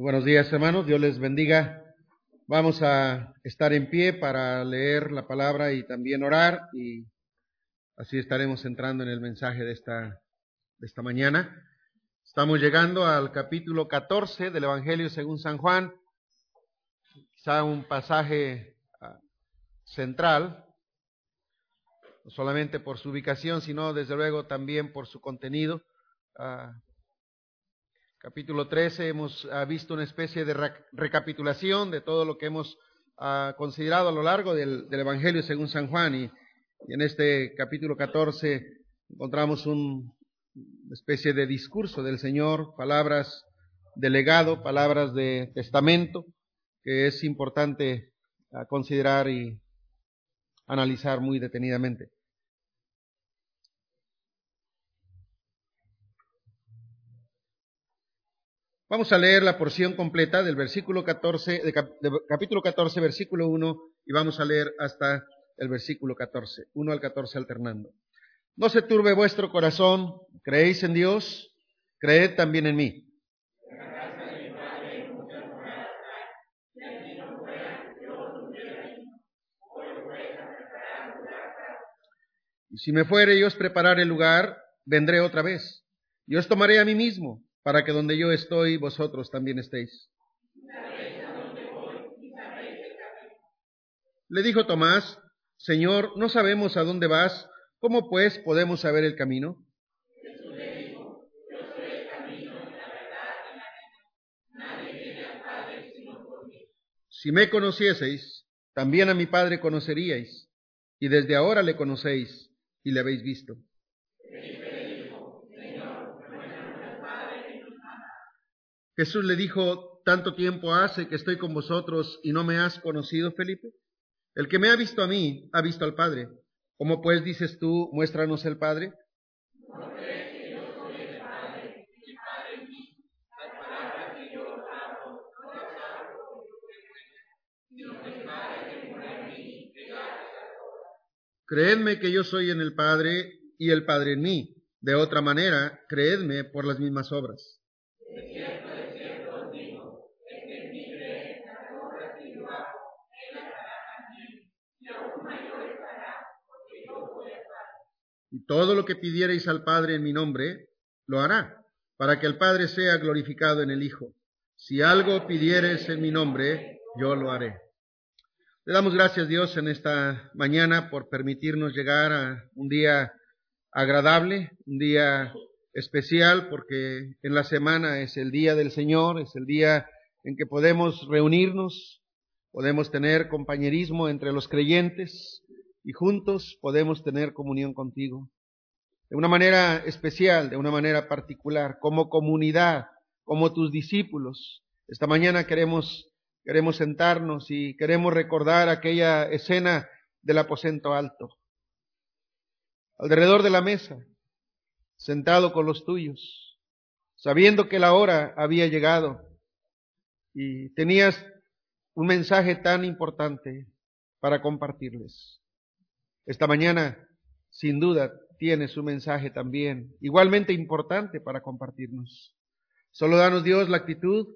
Buenos días, hermanos. Dios les bendiga. Vamos a estar en pie para leer la palabra y también orar y así estaremos entrando en el mensaje de esta, de esta mañana. Estamos llegando al capítulo 14 del Evangelio según San Juan, quizá un pasaje ah, central, no solamente por su ubicación, sino desde luego también por su contenido. Ah, capítulo 13 hemos ah, visto una especie de recapitulación de todo lo que hemos ah, considerado a lo largo del, Evangelio según San Juan y, en este capítulo 14 encontramos una especie de discurso del Señor, palabras de legado, palabras de testamento, que es importante ah, considerar y analizar muy detenidamente. Vamos a leer la porción completa del versículo 14, de capítulo 14, versículo 1, y vamos a leer hasta el versículo 14, 1 al 14 alternando. No se turbe vuestro corazón, creéis en Dios, creed también en mí. Y si me fuere yo os preparar el lugar, vendré otra vez. Yo os tomaré a mí mismo para que donde yo estoy, vosotros también estéis. Le dijo Tomás, Señor, no sabemos a dónde vas, ¿cómo pues podemos saber el camino? Si me conocieseis, también a mi Padre conoceríais, y desde ahora le conocéis y le habéis visto. Jesús le dijo, tanto tiempo hace que estoy con vosotros y no me has conocido, Felipe. El que me ha visto a mí, ha visto al Padre. ¿Cómo pues dices tú, muéstranos el Padre? Creedme que yo soy en el Padre y el Padre en mí. De otra manera, creedme por las mismas obras. Y todo lo que pidiereis al Padre en mi nombre, lo hará, para que el Padre sea glorificado en el Hijo. Si algo pidieres en mi nombre, yo lo haré. Le damos gracias Dios en esta mañana por permitirnos llegar a un día agradable, un día especial, porque en la semana es el día del Señor, es el día en que podemos reunirnos, podemos tener compañerismo entre los creyentes, y juntos podemos tener comunión contigo. De una manera especial, de una manera particular, como comunidad, como tus discípulos. Esta mañana queremos, queremos sentarnos y queremos recordar aquella escena del aposento alto. Alrededor de la mesa, sentado con los tuyos, sabiendo que la hora había llegado y tenías un mensaje tan importante para compartirles. Esta mañana, sin duda, tiene su mensaje también, igualmente importante para compartirnos. Solo danos Dios la actitud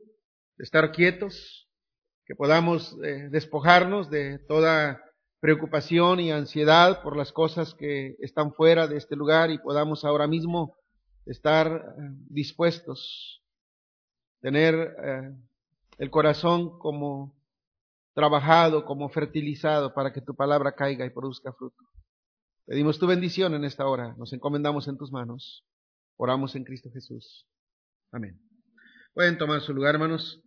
de estar quietos, que podamos eh, despojarnos de toda preocupación y ansiedad por las cosas que están fuera de este lugar y podamos ahora mismo estar eh, dispuestos, tener eh, el corazón como trabajado, como fertilizado para que tu palabra caiga y produzca fruto. Pedimos tu bendición en esta hora, nos encomendamos en tus manos, oramos en Cristo Jesús. Amén. Pueden tomar su lugar, hermanos.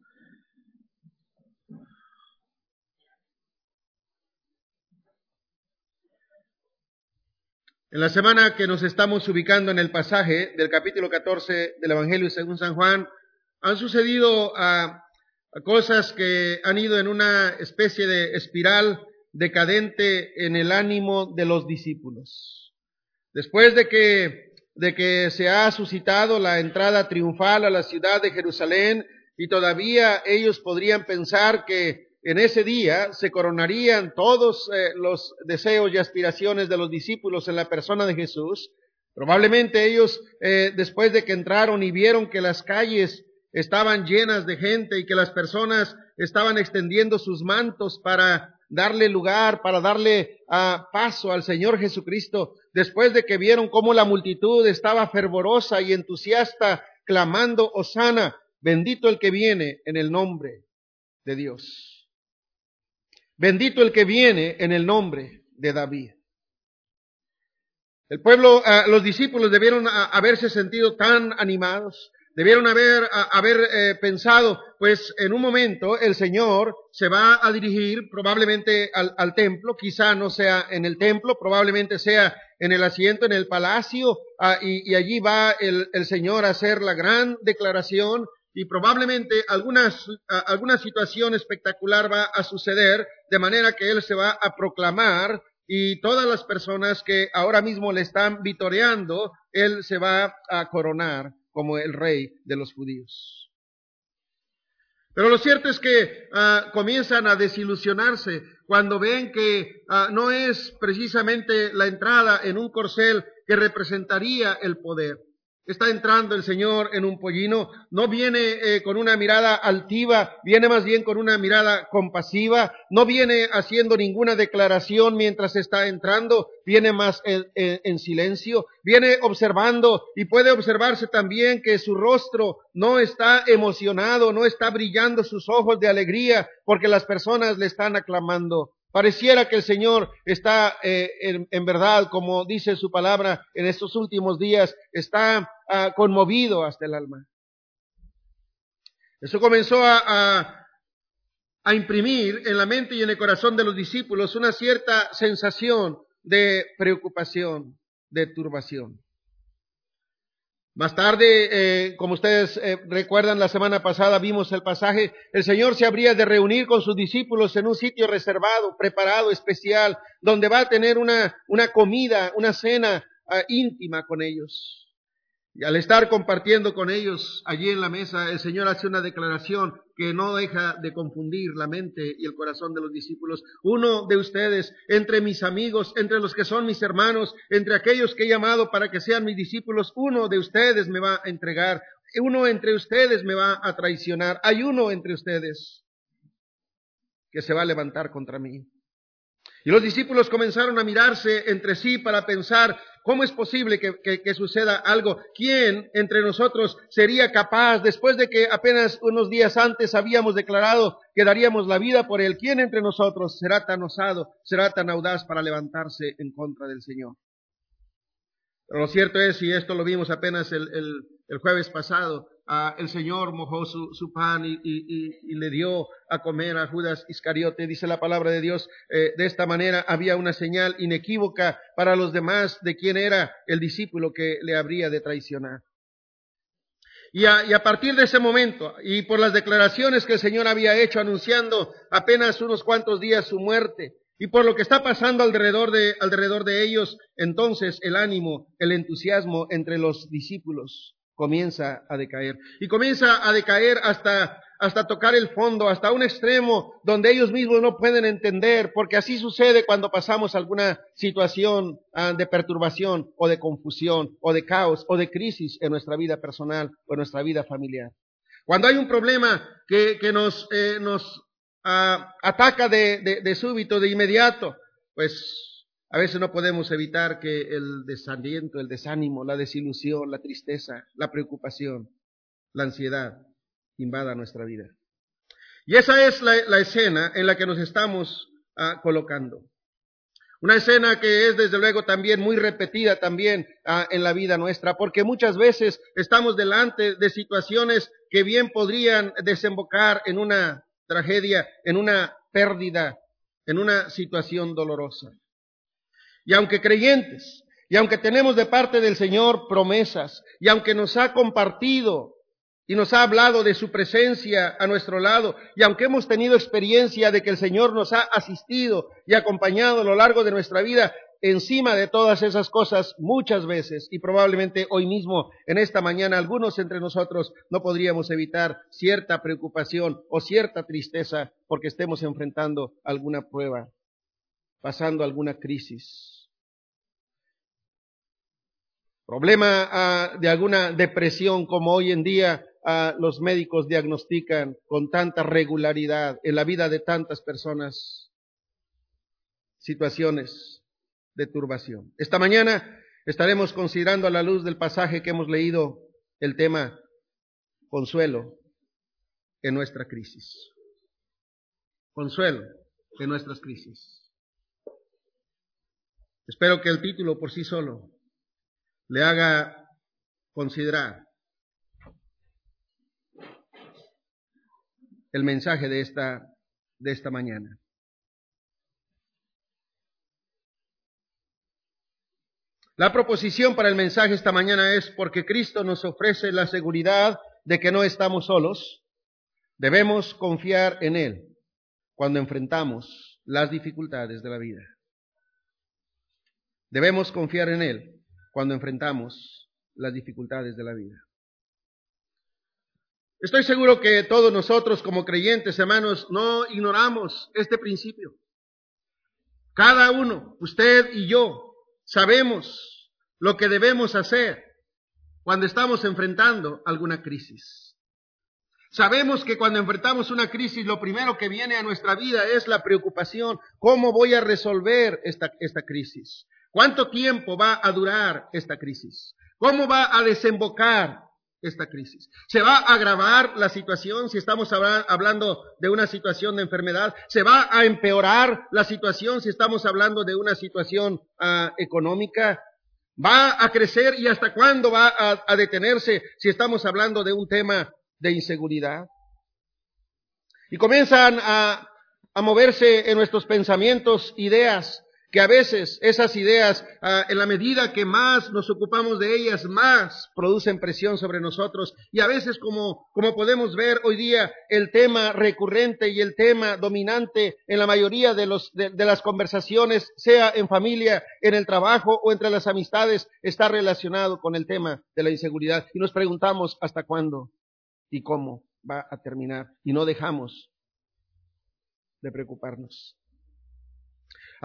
En la semana que nos estamos ubicando en el pasaje del capítulo 14 del Evangelio según San Juan, han sucedido a cosas que han ido en una especie de espiral decadente en el ánimo de los discípulos. Después de que, de que se ha suscitado la entrada triunfal a la ciudad de Jerusalén y todavía ellos podrían pensar que en ese día se coronarían todos eh, los deseos y aspiraciones de los discípulos en la persona de Jesús, probablemente ellos, eh, después de que entraron y vieron que las calles estaban llenas de gente y que las personas estaban extendiendo sus mantos para darle lugar, para darle ah, paso al Señor Jesucristo, después de que vieron cómo la multitud estaba fervorosa y entusiasta, clamando, Osana, bendito el que viene en el nombre de Dios. Bendito el que viene en el nombre de David. El pueblo, ah, los discípulos debieron ah, haberse sentido tan animados, debieron haber, haber eh, pensado, pues en un momento el Señor se va a dirigir probablemente al, templo, quizá no sea en el templo, probablemente sea en el asiento, en el palacio, ah, y, allí va el, Señor a hacer la gran declaración y probablemente algunas, alguna situación espectacular va a suceder, de manera que Él se va a proclamar y todas las personas que ahora mismo le están vitoreando, Él se va a coronar como el rey de los judíos. Pero lo cierto es que ah, comienzan a desilusionarse cuando ven que ah, no es precisamente la entrada en un corcel que representaría el poder. Está entrando el Señor en un pollino, no viene eh, con una mirada altiva, viene más bien con una mirada compasiva, no viene haciendo ninguna declaración mientras está entrando, viene más en, silencio, viene observando y puede observarse también que su rostro no está emocionado, no está brillando sus ojos de alegría porque las personas le están aclamando. Pareciera que el Señor está eh, en, verdad, como dice su palabra en estos últimos días, está conmovido hasta el alma. Eso comenzó a, imprimir en la mente y en el corazón de los discípulos una cierta sensación de preocupación, de turbación. Más tarde, eh, como ustedes eh, recuerdan, la semana pasada vimos el pasaje, el Señor se habría de reunir con sus discípulos en un sitio reservado, preparado, especial, donde va a tener una, una comida, una cena ah, íntima con ellos. Y al estar compartiendo con ellos allí en la mesa, el Señor hace una declaración que no deja de confundir la mente y el corazón de los discípulos. Uno de ustedes, entre mis amigos, entre los que son mis hermanos, entre aquellos que he llamado para que sean mis discípulos, uno de ustedes me va a entregar, uno entre ustedes me va a traicionar, hay uno entre ustedes que se va a levantar contra mí. Y los discípulos comenzaron a mirarse entre sí para pensar, ¿cómo es posible que, suceda algo? ¿Quién entre nosotros sería capaz, después de que apenas unos días antes habíamos declarado que daríamos la vida por él, quién entre nosotros será tan osado, será tan audaz para levantarse en contra del Señor? Pero lo cierto es, y esto lo vimos apenas el, el jueves pasado, el Señor mojó su, pan y, le dio a comer a Judas Iscariote. Dice la palabra de Dios, eh, de esta manera había una señal inequívoca para los demás de quién era el discípulo que le habría de traicionar. Y a, y a, partir de ese momento, y por las declaraciones que el Señor había hecho anunciando apenas unos cuantos días su muerte, y por lo que está pasando alrededor de, alrededor de ellos, entonces el ánimo, el entusiasmo entre los discípulos comienza a decaer. Y comienza a decaer hasta, hasta tocar el fondo, hasta un extremo donde ellos mismos no pueden entender, porque así sucede cuando pasamos alguna situación ah, de perturbación o de confusión o de caos o de crisis en nuestra vida personal o en nuestra vida familiar. Cuando hay un problema que, que nos, eh, nos ah, ataca de, de, de súbito, de inmediato, pues a veces no podemos evitar que el desaliento, el desánimo, la desilusión, la tristeza, la preocupación, la ansiedad invada nuestra vida. Y esa es la, escena en la que nos estamos ah, colocando. Una escena que es desde luego también muy repetida también ah, en la vida nuestra, porque muchas veces estamos delante de situaciones que bien podrían desembocar en una tragedia, en una pérdida, en una situación dolorosa. Y aunque creyentes, y aunque tenemos de parte del Señor promesas, y aunque nos ha compartido y nos ha hablado de su presencia a nuestro lado, y aunque hemos tenido experiencia de que el Señor nos ha asistido y acompañado a lo largo de nuestra vida, encima de todas esas cosas, muchas veces, y probablemente hoy mismo, en esta mañana, algunos entre nosotros no podríamos evitar cierta preocupación o cierta tristeza porque estemos enfrentando alguna prueba, pasando alguna crisis problema ah, de alguna depresión como hoy en día ah, los médicos diagnostican con tanta regularidad en la vida de tantas personas situaciones de turbación. Esta mañana estaremos considerando a la luz del pasaje que hemos leído el tema consuelo en nuestra crisis. Consuelo en nuestras crisis. Espero que el título por sí solo le haga considerar el mensaje de esta, de esta mañana. La proposición para el mensaje esta mañana es porque Cristo nos ofrece la seguridad de que no estamos solos, debemos confiar en Él cuando enfrentamos las dificultades de la vida. Debemos confiar en Él cuando enfrentamos las dificultades de la vida. Estoy seguro que todos nosotros como creyentes, hermanos, no ignoramos este principio. Cada uno, usted y yo, sabemos lo que debemos hacer cuando estamos enfrentando alguna crisis. Sabemos que cuando enfrentamos una crisis, lo primero que viene a nuestra vida es la preocupación. ¿Cómo voy a resolver esta, esta crisis? ¿Cuánto tiempo va a durar esta crisis? ¿Cómo va a desembocar esta crisis? ¿Se va a agravar la situación si estamos hablando de una situación de enfermedad? ¿Se va a empeorar la situación si estamos hablando de una situación ah, económica? ¿Va a crecer y hasta cuándo va a, detenerse si estamos hablando de un tema de inseguridad? Y comienzan a, a moverse en nuestros pensamientos ideas que a veces esas ideas, ah, en la medida que más nos ocupamos de ellas, más producen presión sobre nosotros. Y a veces, como, como podemos ver hoy día, el tema recurrente y el tema dominante en la mayoría de, los, de, de las conversaciones, sea en familia, en el trabajo o entre las amistades, está relacionado con el tema de la inseguridad. Y nos preguntamos hasta cuándo y cómo va a terminar. Y no dejamos de preocuparnos.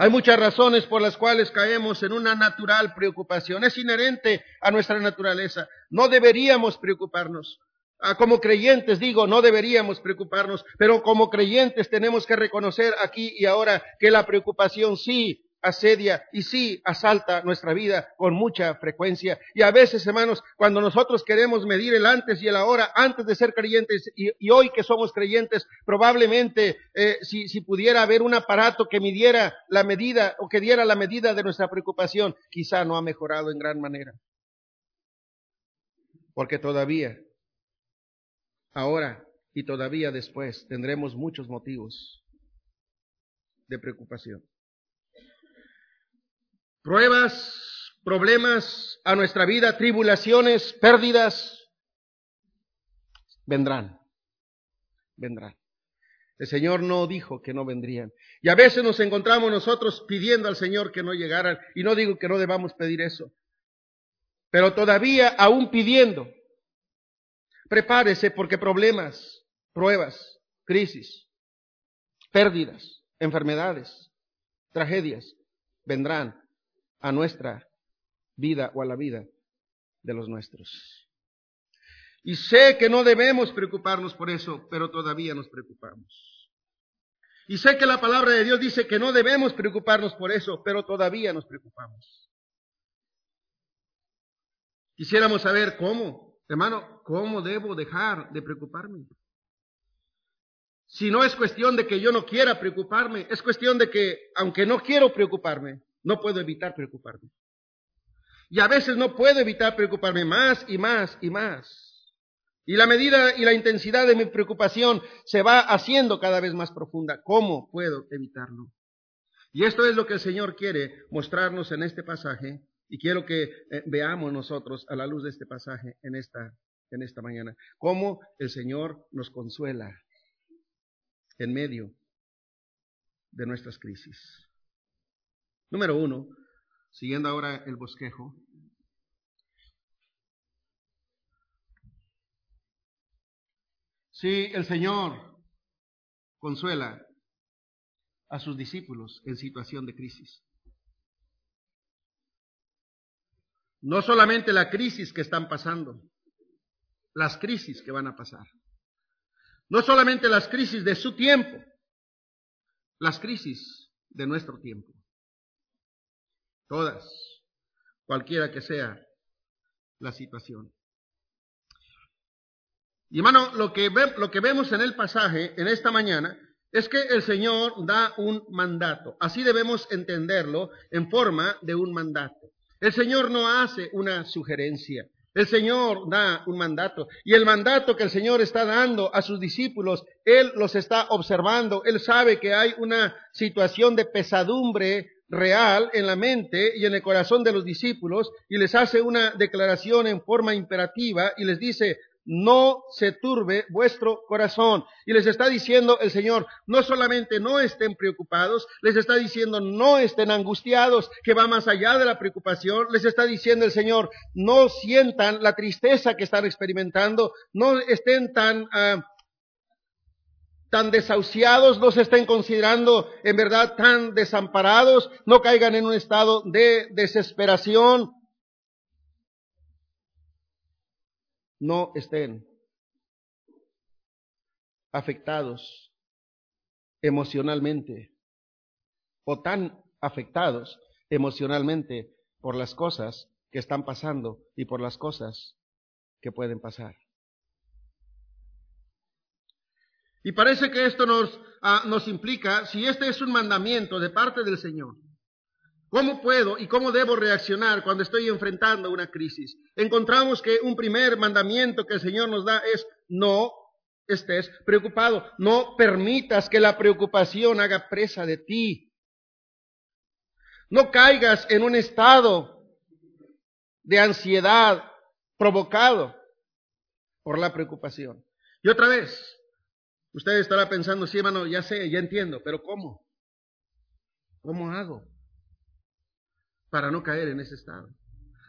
Hay muchas razones por las cuales caemos en una natural preocupación. Es inherente a nuestra naturaleza. No deberíamos preocuparnos. Ah, como creyentes digo, no deberíamos preocuparnos, pero como creyentes tenemos que reconocer aquí y ahora que la preocupación sí asedia y sí asalta nuestra vida con mucha frecuencia. Y a veces, hermanos, cuando nosotros queremos medir el antes y el ahora, antes de ser creyentes y, hoy que somos creyentes, probablemente eh, si, si pudiera haber un aparato que midiera la medida o que diera la medida de nuestra preocupación, quizá no ha mejorado en gran manera. Porque todavía, ahora y todavía después, tendremos muchos motivos de preocupación pruebas, problemas a nuestra vida, tribulaciones, pérdidas, vendrán, vendrán. El Señor no dijo que no vendrían. Y a veces nos encontramos nosotros pidiendo al Señor que no llegaran. Y no digo que no debamos pedir eso. Pero todavía aún pidiendo, prepárese porque problemas, pruebas, crisis, pérdidas, enfermedades, tragedias vendrán a nuestra vida o a la vida de los nuestros. Y sé que no debemos preocuparnos por eso, pero todavía nos preocupamos. Y sé que la palabra de Dios dice que no debemos preocuparnos por eso, pero todavía nos preocupamos. Quisiéramos saber cómo, hermano, cómo debo dejar de preocuparme. Si no es cuestión de que yo no quiera preocuparme, es cuestión de que, aunque no quiero preocuparme, no puedo evitar preocuparme. Y a veces no puedo evitar preocuparme más y más y más. Y la medida y la intensidad de mi preocupación se va haciendo cada vez más profunda. ¿Cómo puedo evitarlo? Y esto es lo que el Señor quiere mostrarnos en este pasaje y quiero que eh, veamos nosotros a la luz de este pasaje en esta, en esta mañana. Cómo el Señor nos consuela en medio de nuestras crisis. Número uno, siguiendo ahora el bosquejo. Si el Señor consuela a sus discípulos en situación de crisis. No solamente la crisis que están pasando, las crisis que van a pasar. No solamente las crisis de su tiempo, las crisis de nuestro tiempo. Todas, cualquiera que sea la situación. Y hermano, lo que, lo que vemos en el pasaje, en esta mañana, es que el Señor da un mandato. Así debemos entenderlo en forma de un mandato. El Señor no hace una sugerencia. El Señor da un mandato y el mandato que el Señor está dando a sus discípulos, Él los está observando, Él sabe que hay una situación de pesadumbre real en la mente y en el corazón de los discípulos y les hace una declaración en forma imperativa y les dice, no se turbe vuestro corazón. Y les está diciendo el Señor, no solamente no estén preocupados, les está diciendo no estén angustiados, que va más allá de la preocupación, les está diciendo el Señor, no sientan la tristeza que están experimentando, no estén tan... Ah, tan desahuciados, no se estén considerando en verdad tan desamparados, no caigan en un estado de desesperación, no estén afectados emocionalmente o tan afectados emocionalmente por las cosas que están pasando y por las cosas que pueden pasar. Y parece que esto nos, ah, nos implica, si este es un mandamiento de parte del Señor, ¿Cómo puedo y cómo debo reaccionar cuando estoy enfrentando una crisis? Encontramos que un primer mandamiento que el Señor nos da es no estés preocupado, no permitas que la preocupación haga presa de ti. No caigas en un estado de ansiedad provocado por la preocupación. Y otra vez, usted estará pensando, sí, hermano, ya sé, ya entiendo, pero ¿cómo? ¿Cómo hago? para no caer en ese estado.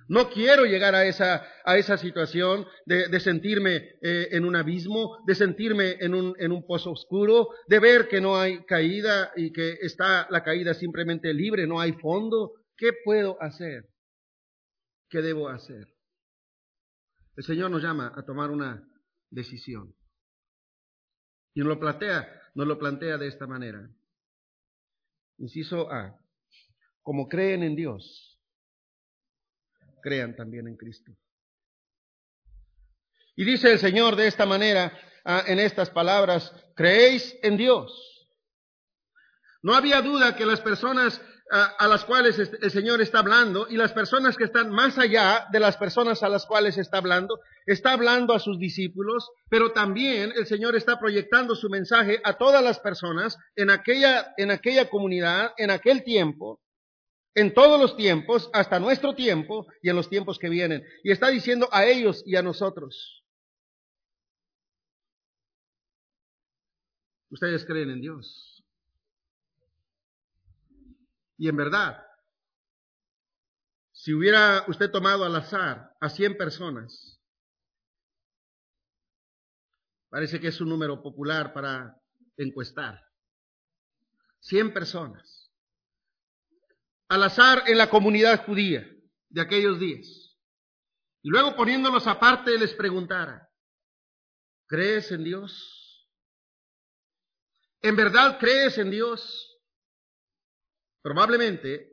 No quiero llegar a esa, a esa situación de, sentirme eh, en un abismo, de sentirme en un, en un pozo oscuro, de ver que no hay caída y que está la caída simplemente libre, no hay fondo. ¿Qué puedo hacer? ¿Qué debo hacer? El Señor nos llama a tomar una decisión. Y nos lo plantea, nos lo plantea de esta manera. Inciso A como creen en Dios, crean también en Cristo. Y dice el Señor de esta manera, ah, en estas palabras, creéis en Dios. No había duda que las personas a las cuales el Señor está hablando y las personas que están más allá de las personas a las cuales está hablando, está hablando a sus discípulos, pero también el Señor está proyectando su mensaje a todas las personas en aquella, en aquella comunidad, en aquel tiempo, en todos los tiempos, hasta nuestro tiempo y en los tiempos que vienen. Y está diciendo a ellos y a nosotros. Ustedes creen en Dios. Y en verdad, si hubiera usted tomado al azar a 100 personas, parece que es un número popular para encuestar. 100 personas al azar en la comunidad judía de aquellos días. Y luego poniéndolos aparte les preguntara, ¿crees en Dios? ¿En verdad crees en Dios? Probablemente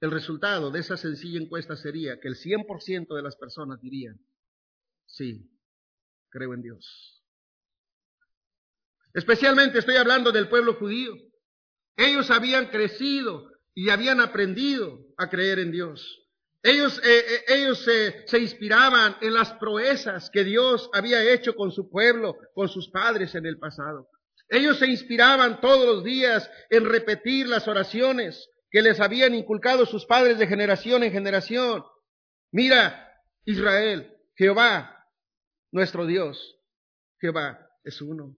el resultado de esa sencilla encuesta sería que el 100% de las personas dirían, sí, creo en Dios. Especialmente estoy hablando del pueblo judío. Ellos habían crecido y habían aprendido a creer en Dios. Ellos, eh, eh, ellos se inspiraban en las proezas que Dios había hecho con su pueblo, con sus padres en el pasado. Ellos se inspiraban todos los días en repetir las oraciones que les habían inculcado sus padres de generación en generación. Mira, Israel, Jehová, nuestro Dios, Jehová es uno.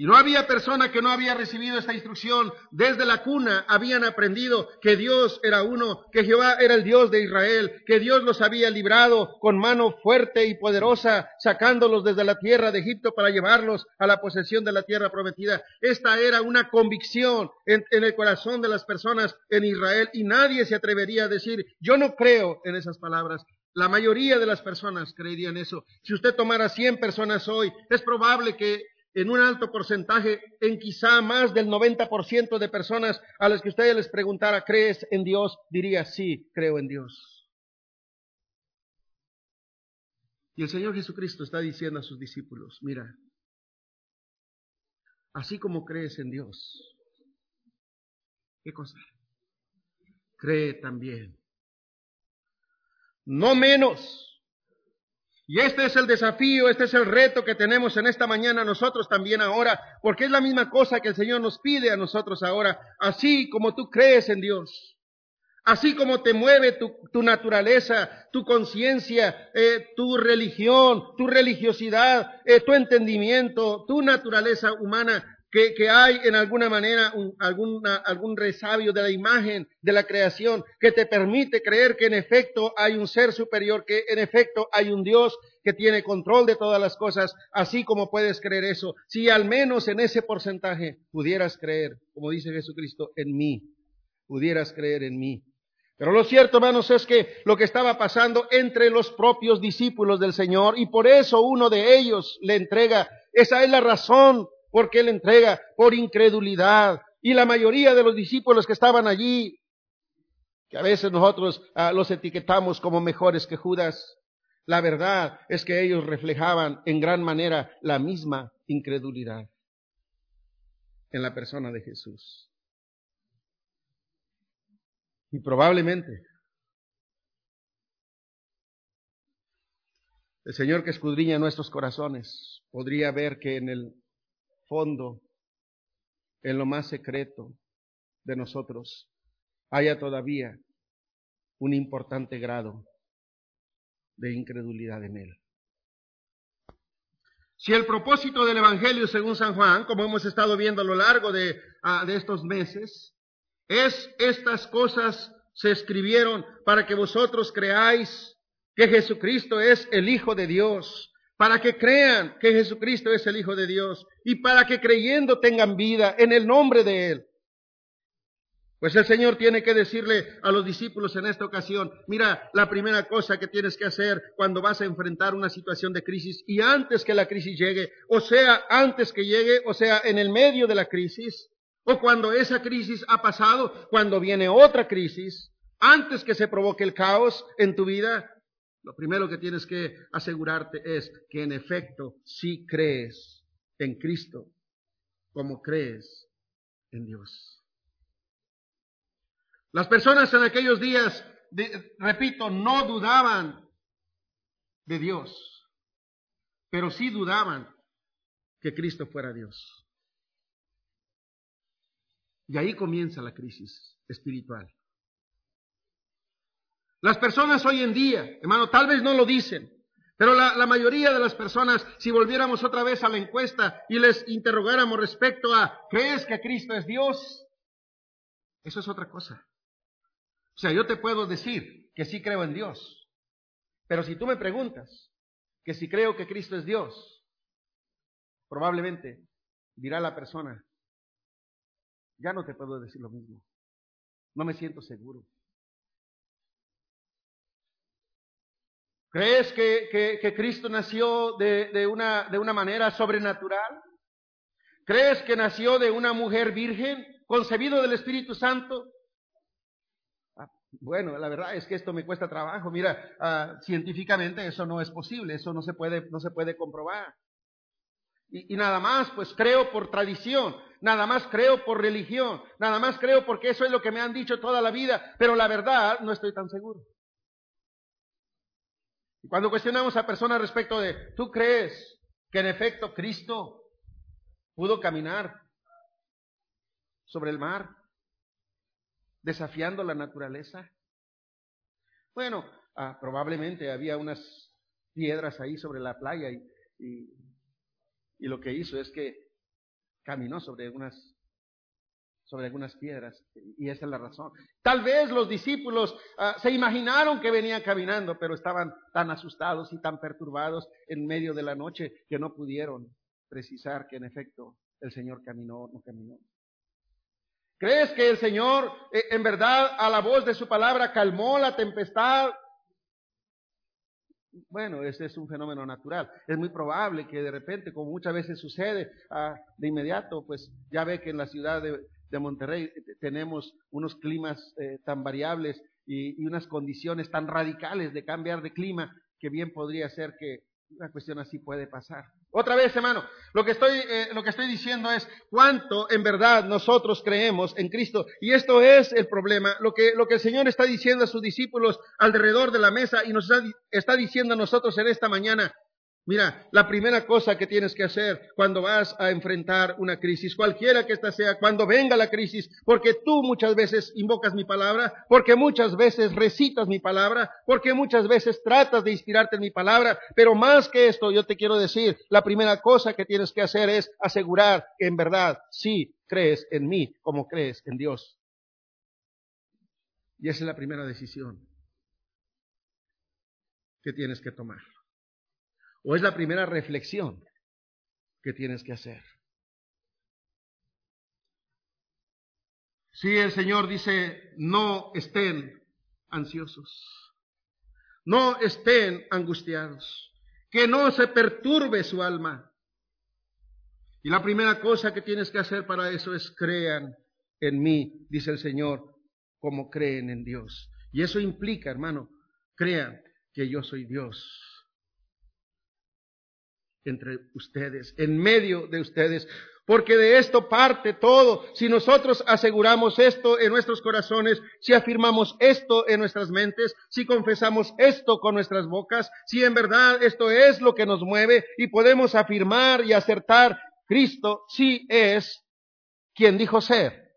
Y no había persona que no había recibido esta instrucción. Desde la cuna habían aprendido que Dios era uno, que Jehová era el Dios de Israel, que Dios los había librado con mano fuerte y poderosa, sacándolos desde la tierra de Egipto para llevarlos a la posesión de la tierra prometida. Esta era una convicción en, el corazón de las personas en Israel y nadie se atrevería a decir, yo no creo en esas palabras. La mayoría de las personas creerían eso. Si usted tomara 100 personas hoy, es probable que en un alto porcentaje, en quizá más del 90% de personas a las que usted les preguntara, ¿crees en Dios? Diría, sí, creo en Dios. Y el Señor Jesucristo está diciendo a sus discípulos, mira, así como crees en Dios, ¿qué cosa? Cree también. No menos y este es el desafío, este es el reto que tenemos en esta mañana nosotros también ahora, porque es la misma cosa que el Señor nos pide a nosotros ahora, así como tú crees en Dios, así como te mueve tu, naturaleza, tu conciencia, eh, tu religión, tu religiosidad, eh, tu entendimiento, tu naturaleza humana, que, hay en alguna manera algún resabio de la imagen de la creación que te permite creer que en efecto hay un ser superior, que en efecto hay un Dios que tiene control de todas las cosas, así como puedes creer eso. Si al menos en ese porcentaje pudieras creer, como dice Jesucristo, en mí, pudieras creer en mí. Pero lo cierto, hermanos, es que lo que estaba pasando entre los propios discípulos del Señor, y por eso uno de ellos le entrega, esa es la razón porque Él entrega por incredulidad. Y la mayoría de los discípulos que estaban allí, que a veces nosotros ah, los etiquetamos como mejores que Judas, la verdad es que ellos reflejaban en gran manera la misma incredulidad en la persona de Jesús. Y probablemente el Señor que escudriña nuestros corazones podría ver que en el fondo, en lo más secreto de nosotros, haya todavía un importante grado de incredulidad en él. Si el propósito del Evangelio según San Juan, como hemos estado viendo a lo largo de, ah, de estos meses, es estas cosas se escribieron para que vosotros creáis que Jesucristo es el Hijo de Dios para que crean que Jesucristo es el Hijo de Dios y para que creyendo tengan vida en el nombre de Él. Pues el Señor tiene que decirle a los discípulos en esta ocasión, mira, la primera cosa que tienes que hacer cuando vas a enfrentar una situación de crisis y antes que la crisis llegue, o sea, antes que llegue, o sea, en el medio de la crisis, o cuando esa crisis ha pasado, cuando viene otra crisis, antes que se provoque el caos en tu vida, lo primero que tienes que asegurarte es que en efecto sí crees en Cristo como crees en Dios. Las personas en aquellos días, repito, no dudaban de Dios, pero sí dudaban que Cristo fuera Dios. Y ahí comienza la crisis espiritual. Las personas hoy en día, hermano, tal vez no lo dicen, pero la, mayoría de las personas, si volviéramos otra vez a la encuesta y les interrogáramos respecto a, ¿crees que Cristo es Dios? Eso es otra cosa. O sea, yo te puedo decir que sí creo en Dios, pero si tú me preguntas que si creo que Cristo es Dios, probablemente dirá la persona, ya no te puedo decir lo mismo, no me siento seguro. ¿Crees que, que, Cristo nació de, de, una, de una manera sobrenatural? ¿Crees que nació de una mujer virgen, concebido del Espíritu Santo? Ah, bueno, la verdad es que esto me cuesta trabajo. Mira, ah, científicamente eso no es posible, eso no se puede, no se puede comprobar. Y, y, nada más, pues creo por tradición, nada más creo por religión, nada más creo porque eso es lo que me han dicho toda la vida, pero la verdad no estoy tan seguro. Y cuando cuestionamos a personas respecto de, ¿tú crees que en efecto Cristo pudo caminar sobre el mar, desafiando la naturaleza? Bueno, ah, probablemente había unas piedras ahí sobre la playa y, y lo que hizo es que caminó sobre unas sobre algunas piedras, y esa es la razón. Tal vez los discípulos ah, se imaginaron que venían caminando, pero estaban tan asustados y tan perturbados en medio de la noche que no pudieron precisar que en efecto el Señor caminó o no caminó. ¿Crees que el Señor eh, en verdad a la voz de su palabra calmó la tempestad Bueno, ese es un fenómeno natural. Es muy probable que de repente, como muchas veces sucede, ah, de inmediato, pues ya ve que en la ciudad de, Monterrey tenemos unos climas eh, tan variables y, unas condiciones tan radicales de cambiar de clima que bien podría ser que una cuestión así puede pasar. Otra vez, hermano, lo que estoy, eh, lo que estoy diciendo es cuánto en verdad nosotros creemos en Cristo. Y esto es el problema. Lo que, lo que el Señor está diciendo a sus discípulos alrededor de la mesa y nos está diciendo a nosotros en esta mañana Mira, la primera cosa que tienes que hacer cuando vas a enfrentar una crisis, cualquiera que ésta sea, cuando venga la crisis, porque tú muchas veces invocas mi palabra, porque muchas veces recitas mi palabra, porque muchas veces tratas de inspirarte en mi palabra, pero más que esto, yo te quiero decir, la primera cosa que tienes que hacer es asegurar que en verdad sí crees en mí como crees en Dios. Y esa es la primera decisión que tienes que tomar. ¿O es la primera reflexión que tienes que hacer? Si el Señor dice, no estén ansiosos, no estén angustiados, que no se perturbe su alma. Y la primera cosa que tienes que hacer para eso es crean en mí, dice el Señor, como creen en Dios. Y eso implica, hermano, crean que yo soy Dios entre ustedes, en medio de ustedes, porque de esto parte todo. Si nosotros aseguramos esto en nuestros corazones, si afirmamos esto en nuestras mentes, si confesamos esto con nuestras bocas, si en verdad esto es lo que nos mueve y podemos afirmar y acertar, Cristo sí es quien dijo ser.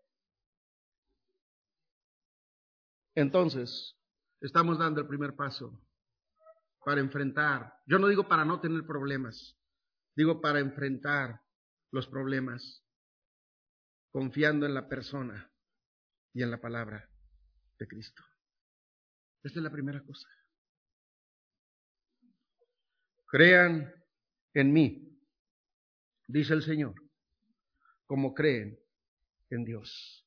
Entonces, estamos dando el primer paso para enfrentar. Yo no digo para no tener problemas, digo para enfrentar los problemas, confiando en la persona y en la palabra de Cristo. Esta es la primera cosa. Crean en mí, dice el Señor, como creen en Dios.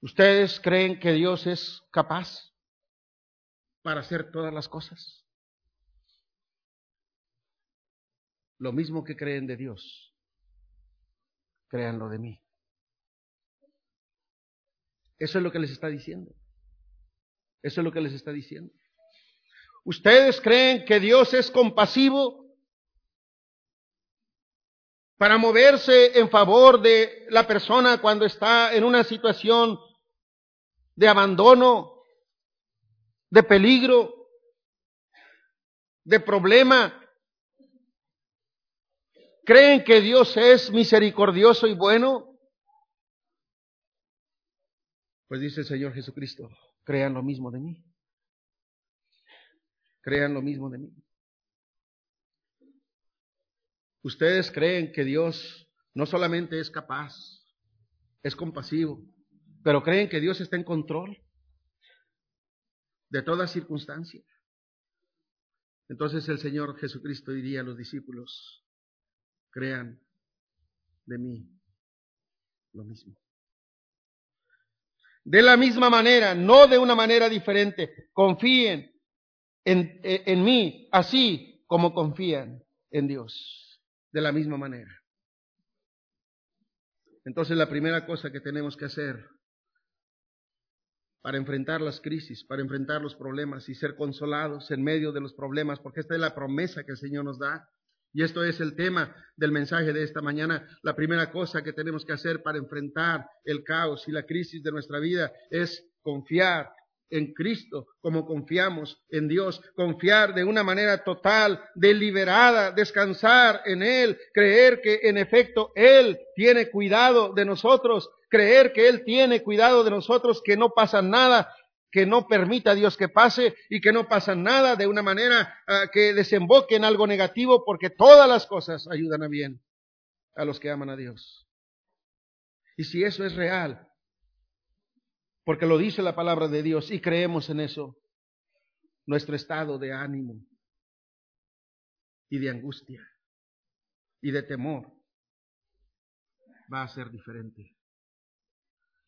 ¿Ustedes creen que Dios es capaz para hacer todas las cosas? Lo mismo que creen de Dios, créanlo de mí. Eso es lo que les está diciendo. Eso es lo que les está diciendo. ¿Ustedes creen que Dios es compasivo para moverse en favor de la persona cuando está en una situación de abandono, de peligro, de problema? ¿Creen que Dios es misericordioso y bueno? Pues dice el Señor Jesucristo, crean lo mismo de mí. Crean lo mismo de mí. Ustedes creen que Dios no solamente es capaz, es compasivo, pero creen que Dios está en control de toda circunstancia. Entonces el Señor Jesucristo diría a los discípulos, crean de mí lo mismo. De la misma manera, no de una manera diferente, confíen en, en, mí así como confían en Dios, de la misma manera. Entonces la primera cosa que tenemos que hacer para enfrentar las crisis, para enfrentar los problemas y ser consolados en medio de los problemas, porque esta es la promesa que el Señor nos da, y esto es el tema del mensaje de esta mañana. La primera cosa que tenemos que hacer para enfrentar el caos y la crisis de nuestra vida es confiar en Cristo como confiamos en Dios, confiar de una manera total, deliberada, descansar en Él, creer que en efecto Él tiene cuidado de nosotros, creer que Él tiene cuidado de nosotros, que no pasa nada, que no permita a Dios que pase y que no pasa nada de una manera ah, que desemboque en algo negativo, porque todas las cosas ayudan a bien a los que aman a Dios. Y si eso es real, porque lo dice la palabra de Dios y creemos en eso, nuestro estado de ánimo y de angustia y de temor va a ser diferente.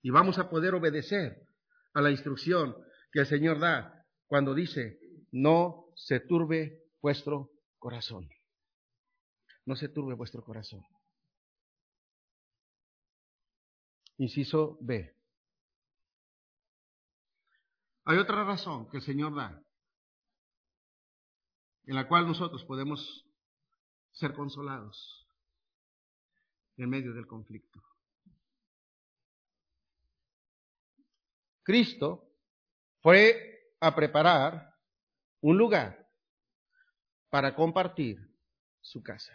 Y vamos a poder obedecer a la instrucción que el Señor da cuando dice, no se turbe vuestro corazón. No se turbe vuestro corazón. Inciso B. Hay otra razón que el Señor da, en la cual nosotros podemos ser consolados en medio del conflicto. Cristo fue a preparar un lugar para compartir su casa.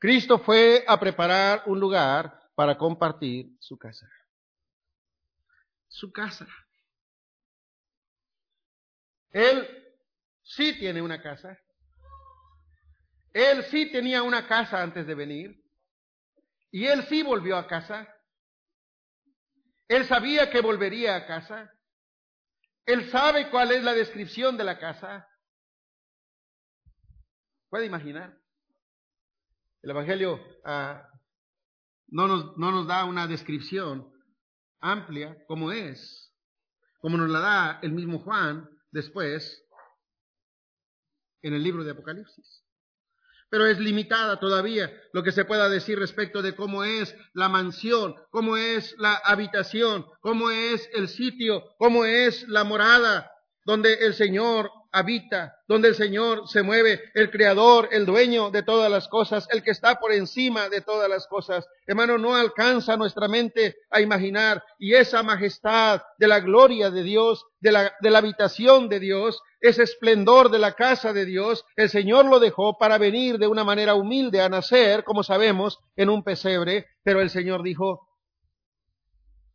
Cristo fue a preparar un lugar para compartir su casa. Su casa. Él sí tiene una casa. Él sí tenía una casa antes de venir. Y él sí volvió a casa. Él sabía que volvería a casa. Él sabe cuál es la descripción de la casa. ¿Puede imaginar? El Evangelio ah, no, nos, no nos da una descripción amplia como es, como nos la da el mismo Juan después en el libro de Apocalipsis. Pero es limitada todavía lo que se pueda decir respecto de cómo es la mansión, cómo es la habitación, cómo es el sitio, cómo es la morada donde el Señor habita, donde el Señor se mueve, el creador, el dueño de todas las cosas, el que está por encima de todas las cosas. Hermano, no alcanza nuestra mente a imaginar y esa majestad de la gloria de Dios, de la, de la habitación de Dios, ese esplendor de la casa de Dios, el Señor lo dejó para venir de una manera humilde a nacer, como sabemos, en un pesebre, pero el Señor dijo,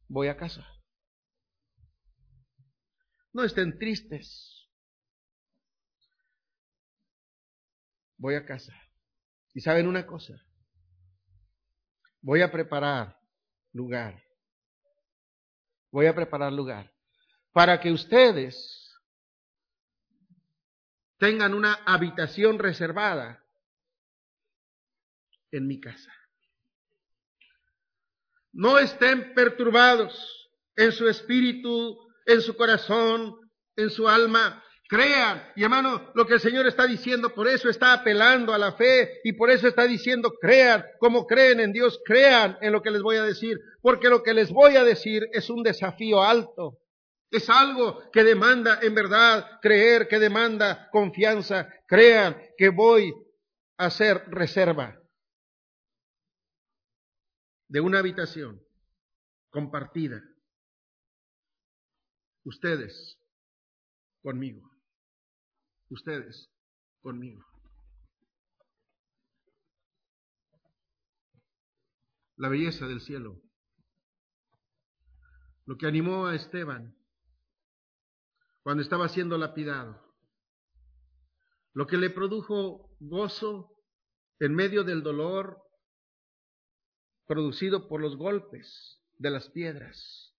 voy a casa. No estén tristes voy a casa. Y saben una cosa, voy a preparar lugar. Voy a preparar lugar para que ustedes tengan una habitación reservada en mi casa. No estén perturbados en su espíritu, en su corazón, en su alma, Crean. Y hermano, lo que el Señor está diciendo, por eso está apelando a la fe y por eso está diciendo, crean, como creen en Dios, crean en lo que les voy a decir, porque lo que les voy a decir es un desafío alto. Es algo que demanda en verdad creer, que demanda confianza. Crean que voy a hacer reserva de una habitación compartida. Ustedes conmigo ustedes conmigo. La belleza del cielo. Lo que animó a Esteban cuando estaba siendo lapidado. Lo que le produjo gozo en medio del dolor producido por los golpes de las piedras.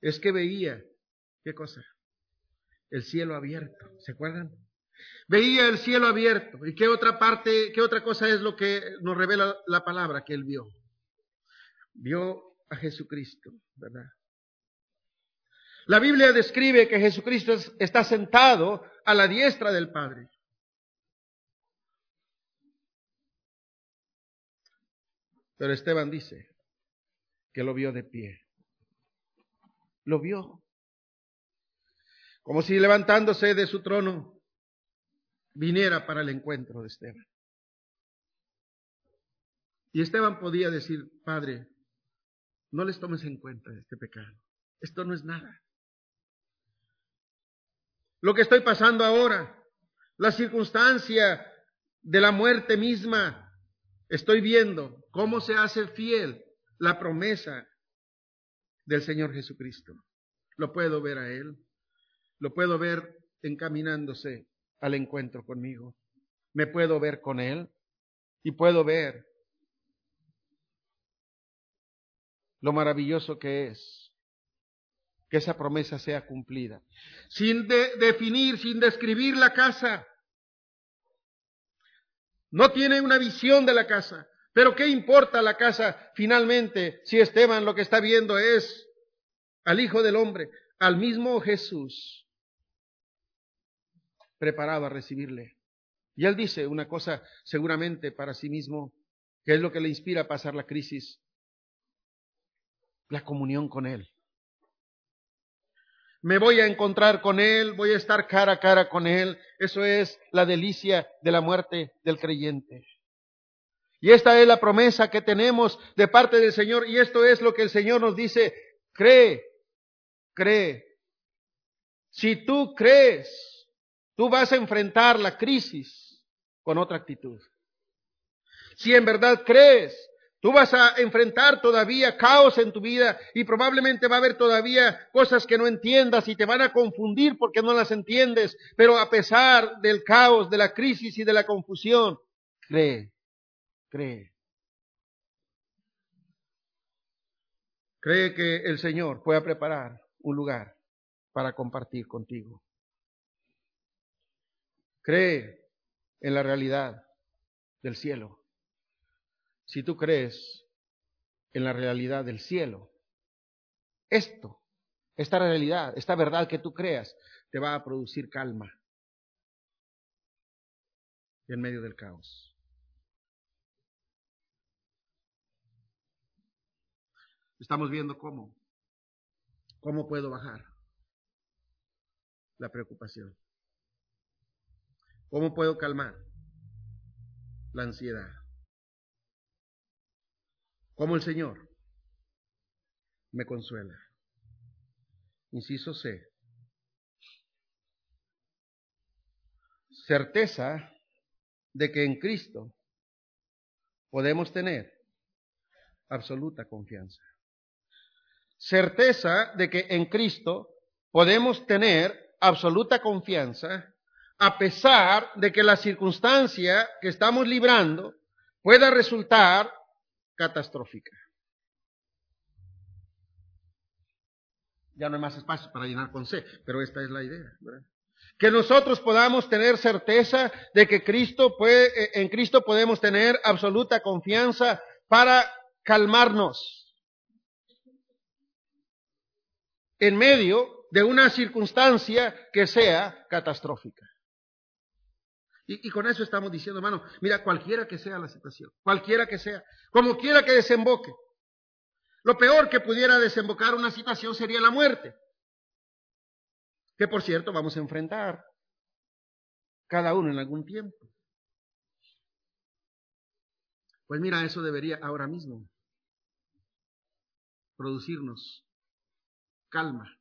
Es que veía, ¿qué cosa? El cielo abierto. ¿Se acuerdan? Veía el cielo abierto. ¿Y qué otra parte, qué otra cosa es lo que nos revela la palabra que él vio? Vio a Jesucristo, ¿verdad? La Biblia describe que Jesucristo está sentado a la diestra del Padre. Pero Esteban dice que lo vio de pie. Lo vio como si levantándose de su trono viniera para el encuentro de Esteban. Y Esteban podía decir, Padre, no les tomes en cuenta este pecado. Esto no es nada. Lo que estoy pasando ahora, la circunstancia de la muerte misma, estoy viendo cómo se hace fiel la promesa del Señor Jesucristo. Lo puedo ver a Él. Lo puedo ver encaminándose al encuentro conmigo. Me puedo ver con Él y puedo ver lo maravilloso que es que esa promesa sea cumplida. Sin definir, sin describir la casa. No tiene una visión de la casa. Pero ¿qué importa la casa finalmente si Esteban lo que está viendo es al Hijo del Hombre? al mismo Jesús preparado a recibirle. Y él dice una cosa seguramente para sí mismo, que es lo que le inspira a pasar la crisis, la comunión con Él. Me voy a encontrar con Él, voy a estar cara a cara con Él. Eso es la delicia de la muerte del creyente. Y esta es la promesa que tenemos de parte del Señor y esto es lo que el Señor nos dice, cree, cree. Si tú crees, tú vas a enfrentar la crisis con otra actitud. Si en verdad crees, tú vas a enfrentar todavía caos en tu vida y probablemente va a haber todavía cosas que no entiendas y te van a confundir porque no las entiendes, pero a pesar del caos, de la crisis y de la confusión, cree cree. Cree que el Señor pueda preparar un lugar para compartir contigo. Cree en la realidad del cielo. Si tú crees en la realidad del cielo, esto, esta realidad, esta verdad que tú creas, te va a producir calma en medio del caos. Estamos viendo cómo. ¿Cómo puedo bajar la preocupación? ¿Cómo puedo calmar la ansiedad? ¿Cómo el Señor me consuela? Inciso C. Certeza de que en Cristo podemos tener absoluta confianza certeza de que en Cristo podemos tener absoluta confianza a pesar de que la circunstancia que estamos librando pueda resultar catastrófica. Ya no hay más espacio para llenar con C, pero esta es la idea. Que nosotros podamos tener certeza de que Cristo puede, eh, en Cristo podemos tener absoluta confianza para calmarnos, en medio de una circunstancia que sea catastrófica. Y, con eso estamos diciendo, hermano, mira, cualquiera que sea la situación, cualquiera que sea, como quiera que desemboque, lo peor que pudiera desembocar una situación sería la muerte, que por cierto vamos a enfrentar cada uno en algún tiempo. Pues mira, eso debería ahora mismo producirnos calma,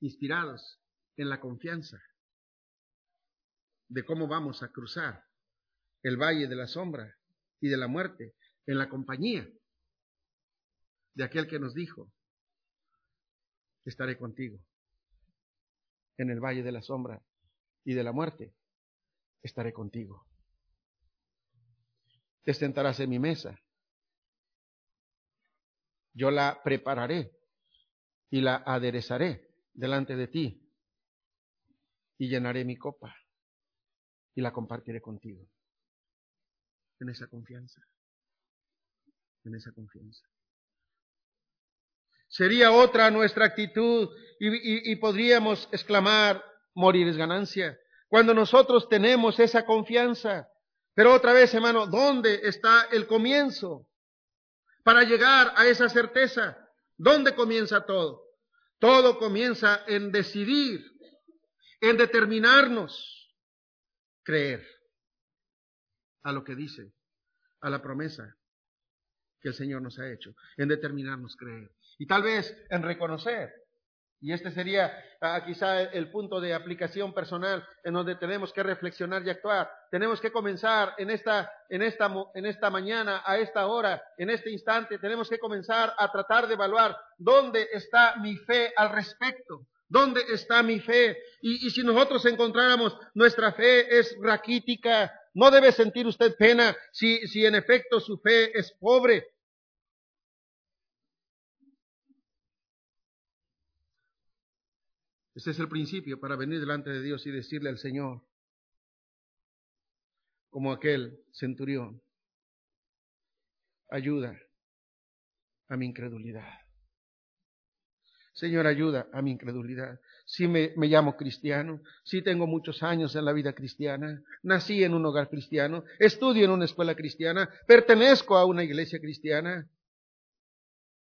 inspirados en la confianza de cómo vamos a cruzar el valle de la sombra y de la muerte en la compañía de aquel que nos dijo, estaré contigo en el valle de la sombra y de la muerte, estaré contigo. Te sentarás en mi mesa, yo la prepararé y la aderezaré delante de ti y llenaré mi copa y la compartiré contigo. En esa confianza, en esa confianza. Sería otra nuestra actitud y, podríamos exclamar, morir es ganancia, cuando nosotros tenemos esa confianza. Pero otra vez, hermano, ¿dónde está el comienzo? Para llegar a esa certeza, ¿Dónde comienza todo? Todo comienza en decidir, en determinarnos, creer a lo que dice, a la promesa que el Señor nos ha hecho, en determinarnos creer. Y tal vez en reconocer y este sería ah, quizá el punto de aplicación personal en donde tenemos que reflexionar y actuar. Tenemos que comenzar en esta, en esta, en esta mañana, a esta hora, en este instante, tenemos que comenzar a tratar de evaluar dónde está mi fe al respecto. ¿Dónde está mi fe? Y, si nosotros encontráramos nuestra fe es raquítica, no debe sentir usted pena si, si en efecto su fe es pobre, Ese es el principio para venir delante de Dios y decirle al Señor, como aquel centurión, ayuda a mi incredulidad. Señor, ayuda a mi incredulidad. Si me, llamo cristiano, si tengo muchos años en la vida cristiana, nací en un hogar cristiano, estudio en una escuela cristiana, pertenezco a una iglesia cristiana,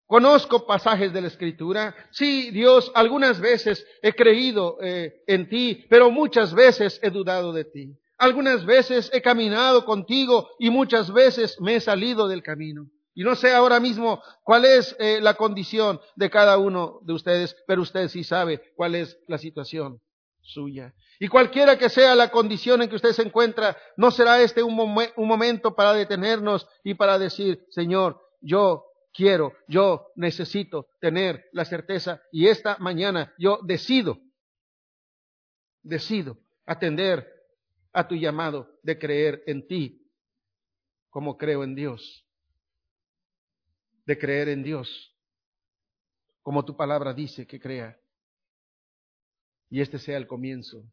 conozco pasajes de la escritura. Sí, Dios, algunas veces he creído eh, en ti, pero muchas veces he dudado de ti. Algunas veces he caminado contigo y muchas veces me he salido del camino. Y no sé ahora mismo cuál es eh, la condición de cada uno de ustedes, pero usted sí sabe cuál es la situación suya. Y cualquiera que sea la condición en que usted se encuentra, no será este un, un momento para detenernos y para decir, Señor, yo quiero, yo necesito tener la certeza y esta mañana yo decido, decido atender a tu llamado de creer en ti como creo en Dios de creer en Dios, como tu palabra dice que crea. Y este sea el comienzo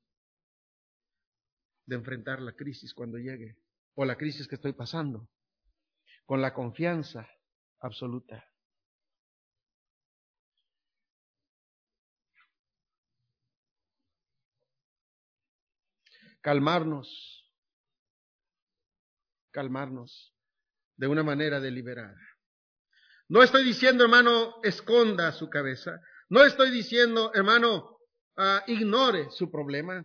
de enfrentar la crisis cuando llegue, o la crisis que estoy pasando, con la confianza absoluta. Calmarnos, calmarnos de una manera deliberada. No estoy diciendo, hermano, esconda su cabeza. No estoy diciendo, hermano, uh, ignore su problema.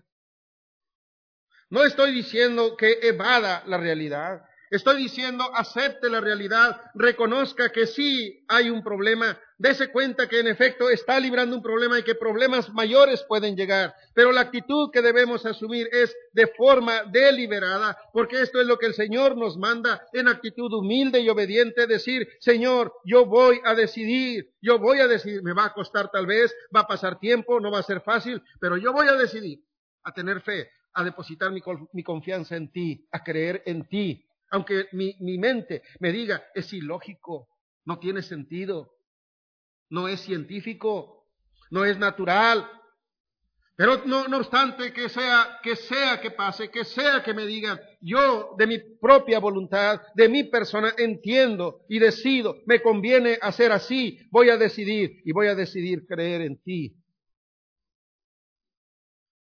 No estoy diciendo que evada la realidad. Estoy diciendo, acepte la realidad, reconozca que sí hay un problema, Dese cuenta que en efecto está librando un problema y que problemas mayores pueden llegar. Pero la actitud que debemos asumir es de forma deliberada, porque esto es lo que el Señor nos manda en actitud humilde y obediente, decir, Señor, yo voy a decidir, yo voy a decidir, me va a costar tal vez, va a pasar tiempo, no va a ser fácil, pero yo voy a decidir, a tener fe, a depositar mi, mi confianza en ti, a creer en ti, aunque mi, mente me diga, es ilógico, no tiene sentido, no es científico, no es natural. Pero no, no obstante que sea, que sea que pase, que sea que me digan, yo de mi propia voluntad, de mi persona, entiendo y decido, me conviene hacer así, voy a decidir y voy a decidir creer en ti.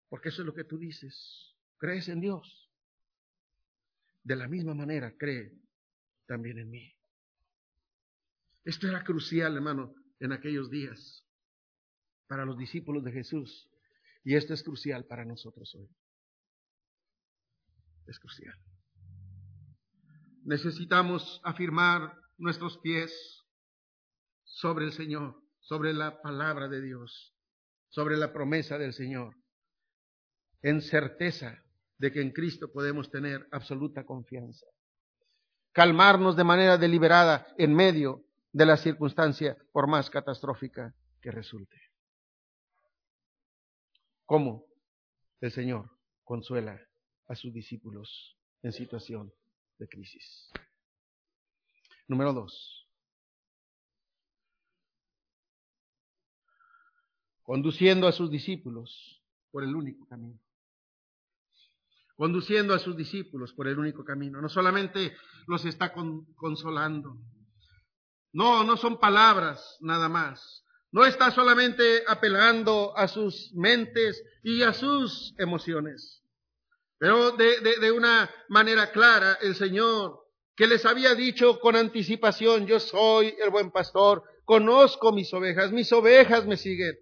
Porque eso es lo que tú dices, crees en Dios. De la misma manera, cree también en mí. Esto era crucial, hermano en aquellos días para los discípulos de Jesús. Y esto es crucial para nosotros hoy. Es crucial. Necesitamos afirmar nuestros pies sobre el Señor, sobre la palabra de Dios, sobre la promesa del Señor, en certeza de que en Cristo podemos tener absoluta confianza. Calmarnos de manera deliberada en medio de la circunstancia, por más catastrófica que resulte. ¿Cómo el Señor consuela a sus discípulos en situación de crisis? Número dos. Conduciendo a sus discípulos por el único camino. Conduciendo a sus discípulos por el único camino. No solamente los está consolando, no, no son palabras nada más. No está solamente apelando a sus mentes y a sus emociones. Pero de, de, una manera clara, el Señor, que les había dicho con anticipación, yo soy el buen pastor, conozco mis ovejas, mis ovejas me siguen.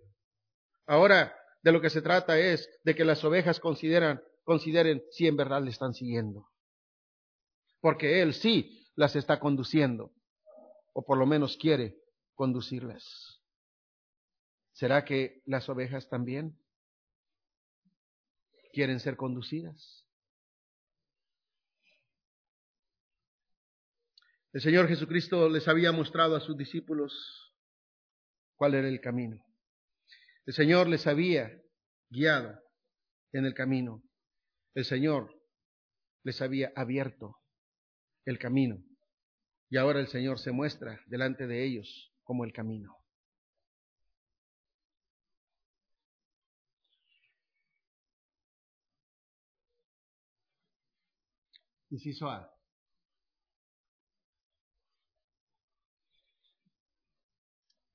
Ahora, de lo que se trata es de que las ovejas consideran, consideren si en verdad le están siguiendo. Porque Él sí las está conduciendo o por lo menos quiere conducirlas. ¿Será que las ovejas también quieren ser conducidas? El Señor Jesucristo les había mostrado a sus discípulos cuál era el camino. El Señor les había guiado en el camino. El Señor les había abierto el camino. Y ahora el Señor se muestra delante de ellos como el camino. Inciso A.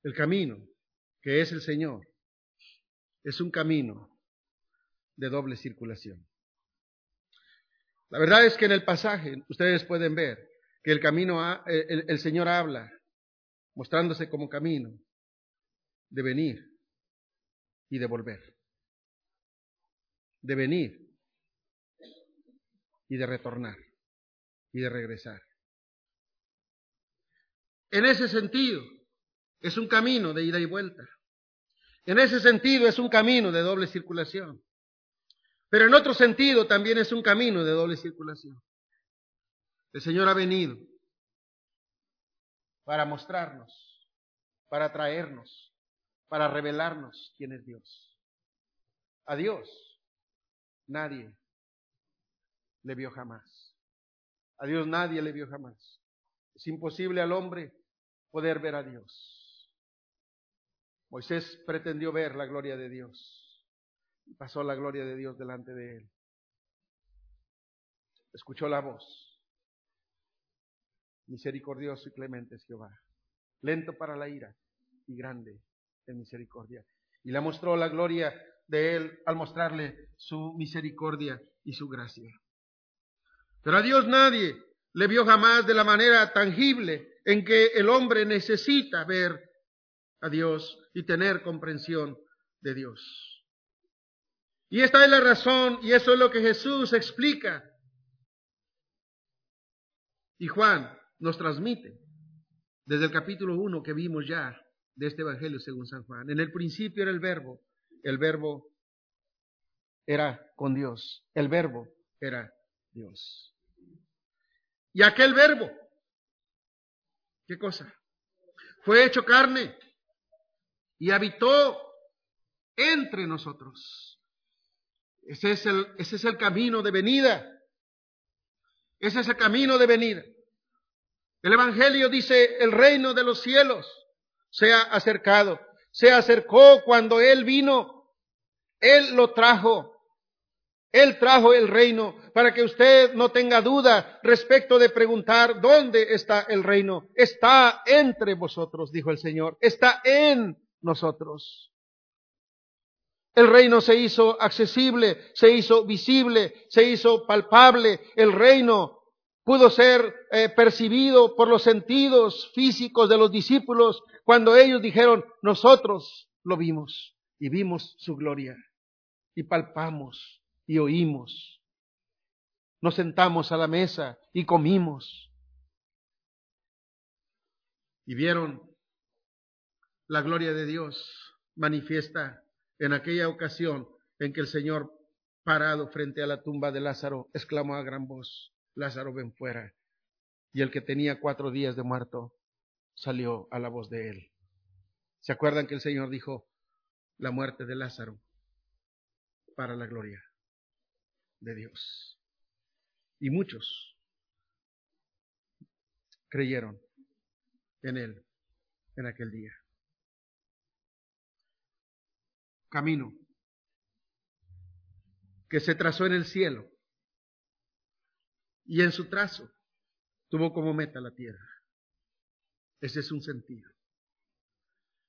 El camino que es el Señor, es un camino de doble circulación. La verdad es que en el pasaje ustedes pueden ver que el camino, el, el Señor habla, mostrándose como camino de venir y de volver, de venir y de retornar y de regresar. En ese sentido, es un camino de ida y vuelta. En ese sentido, es un camino de doble circulación. Pero en otro sentido, también es un camino de doble circulación. El Señor ha venido para mostrarnos, para traernos, para revelarnos quién es Dios. A Dios nadie le vio jamás. A Dios nadie le vio jamás. Es imposible al hombre poder ver a Dios. Moisés pretendió ver la gloria de Dios pasó la gloria de Dios delante de él. Escuchó la voz Misericordioso y clemente es Jehová, lento para la ira y grande en misericordia. Y le mostró la gloria de él al mostrarle su misericordia y su gracia. Pero a Dios nadie le vio jamás de la manera tangible en que el hombre necesita ver a Dios y tener comprensión de Dios. Y esta es la razón y eso es lo que Jesús explica. Y Juan nos transmite desde el capítulo 1 que vimos ya de este Evangelio según San Juan. En el principio era el verbo, el verbo era con Dios, el verbo era Dios. Y aquel verbo, ¿qué cosa? Fue hecho carne y habitó entre nosotros. Ese es el, ese es el camino de venida. Ese es el camino de venida. El Evangelio dice, el reino de los cielos se ha acercado. Se acercó cuando Él vino. Él lo trajo. Él trajo el reino para que usted no tenga duda respecto de preguntar dónde está el reino. Está entre vosotros, dijo el Señor. Está en nosotros. El reino se hizo accesible, se hizo visible, se hizo palpable. El reino pudo ser eh, percibido por los sentidos físicos de los discípulos cuando ellos dijeron, nosotros lo vimos y vimos su gloria y palpamos y oímos. Nos sentamos a la mesa y comimos. Y vieron la gloria de Dios manifiesta en aquella ocasión en que el Señor, parado frente a la tumba de Lázaro, exclamó a gran voz, Lázaro ven fuera. Y el que tenía cuatro días de muerto salió a la voz de él. ¿Se acuerdan que el Señor dijo la muerte de Lázaro para la gloria de Dios? Y muchos creyeron en él en aquel día. Camino que se trazó en el cielo y en su trazo tuvo como meta la tierra. Ese es un sentido.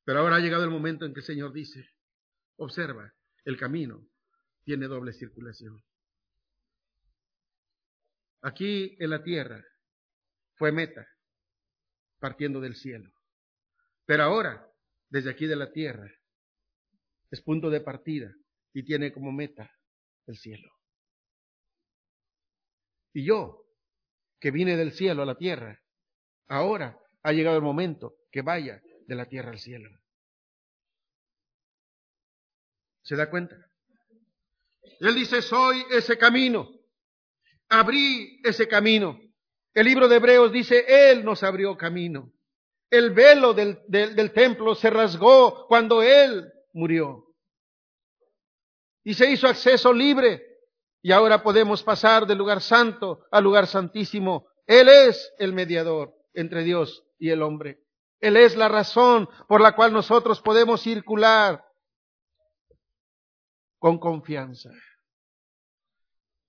Pero ahora ha llegado el momento en que el Señor dice, observa, el camino tiene doble circulación. Aquí en la tierra fue meta, partiendo del cielo. Pero ahora, desde aquí de la tierra, es punto de partida y tiene como meta el cielo. Y yo, que vine del cielo a la tierra, ahora ha llegado el momento que vaya de la tierra al cielo. ¿Se da cuenta? Él dice, soy ese camino. Abrí ese camino. El libro de Hebreos dice, Él nos abrió camino. El velo del, del, templo se rasgó cuando Él murió. Y se hizo acceso libre y ahora podemos pasar del lugar santo al lugar santísimo. Él es el mediador entre Dios y el hombre. Él es la razón por la cual nosotros podemos circular con confianza.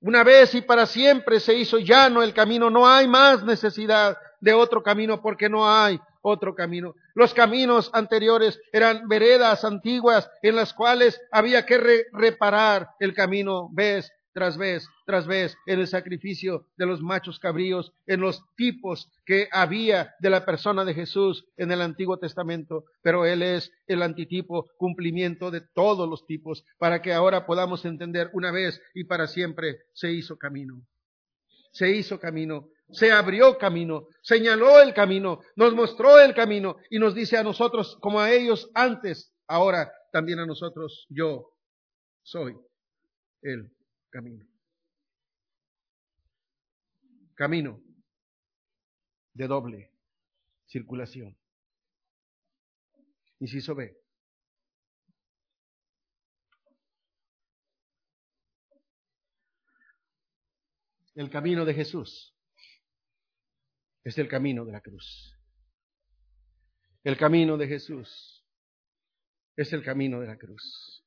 Una vez y para siempre se hizo llano el camino, no hay más necesidad de otro camino porque no hay otro camino. Los caminos anteriores eran veredas antiguas en las cuales había que reparar el camino vez tras vez tras vez en el sacrificio de los machos cabríos, en los tipos que había de la persona de Jesús en el Antiguo Testamento, pero Él es el antitipo, cumplimiento de todos los tipos, para que ahora podamos entender una vez y para siempre se hizo camino. Se hizo camino, se abrió camino, señaló el camino, nos mostró el camino y nos dice a nosotros, como a ellos antes, ahora también a nosotros, yo soy el camino. Camino de doble circulación. Inciso B. El camino de Jesús es el camino de la cruz. El camino de Jesús es el camino de la cruz.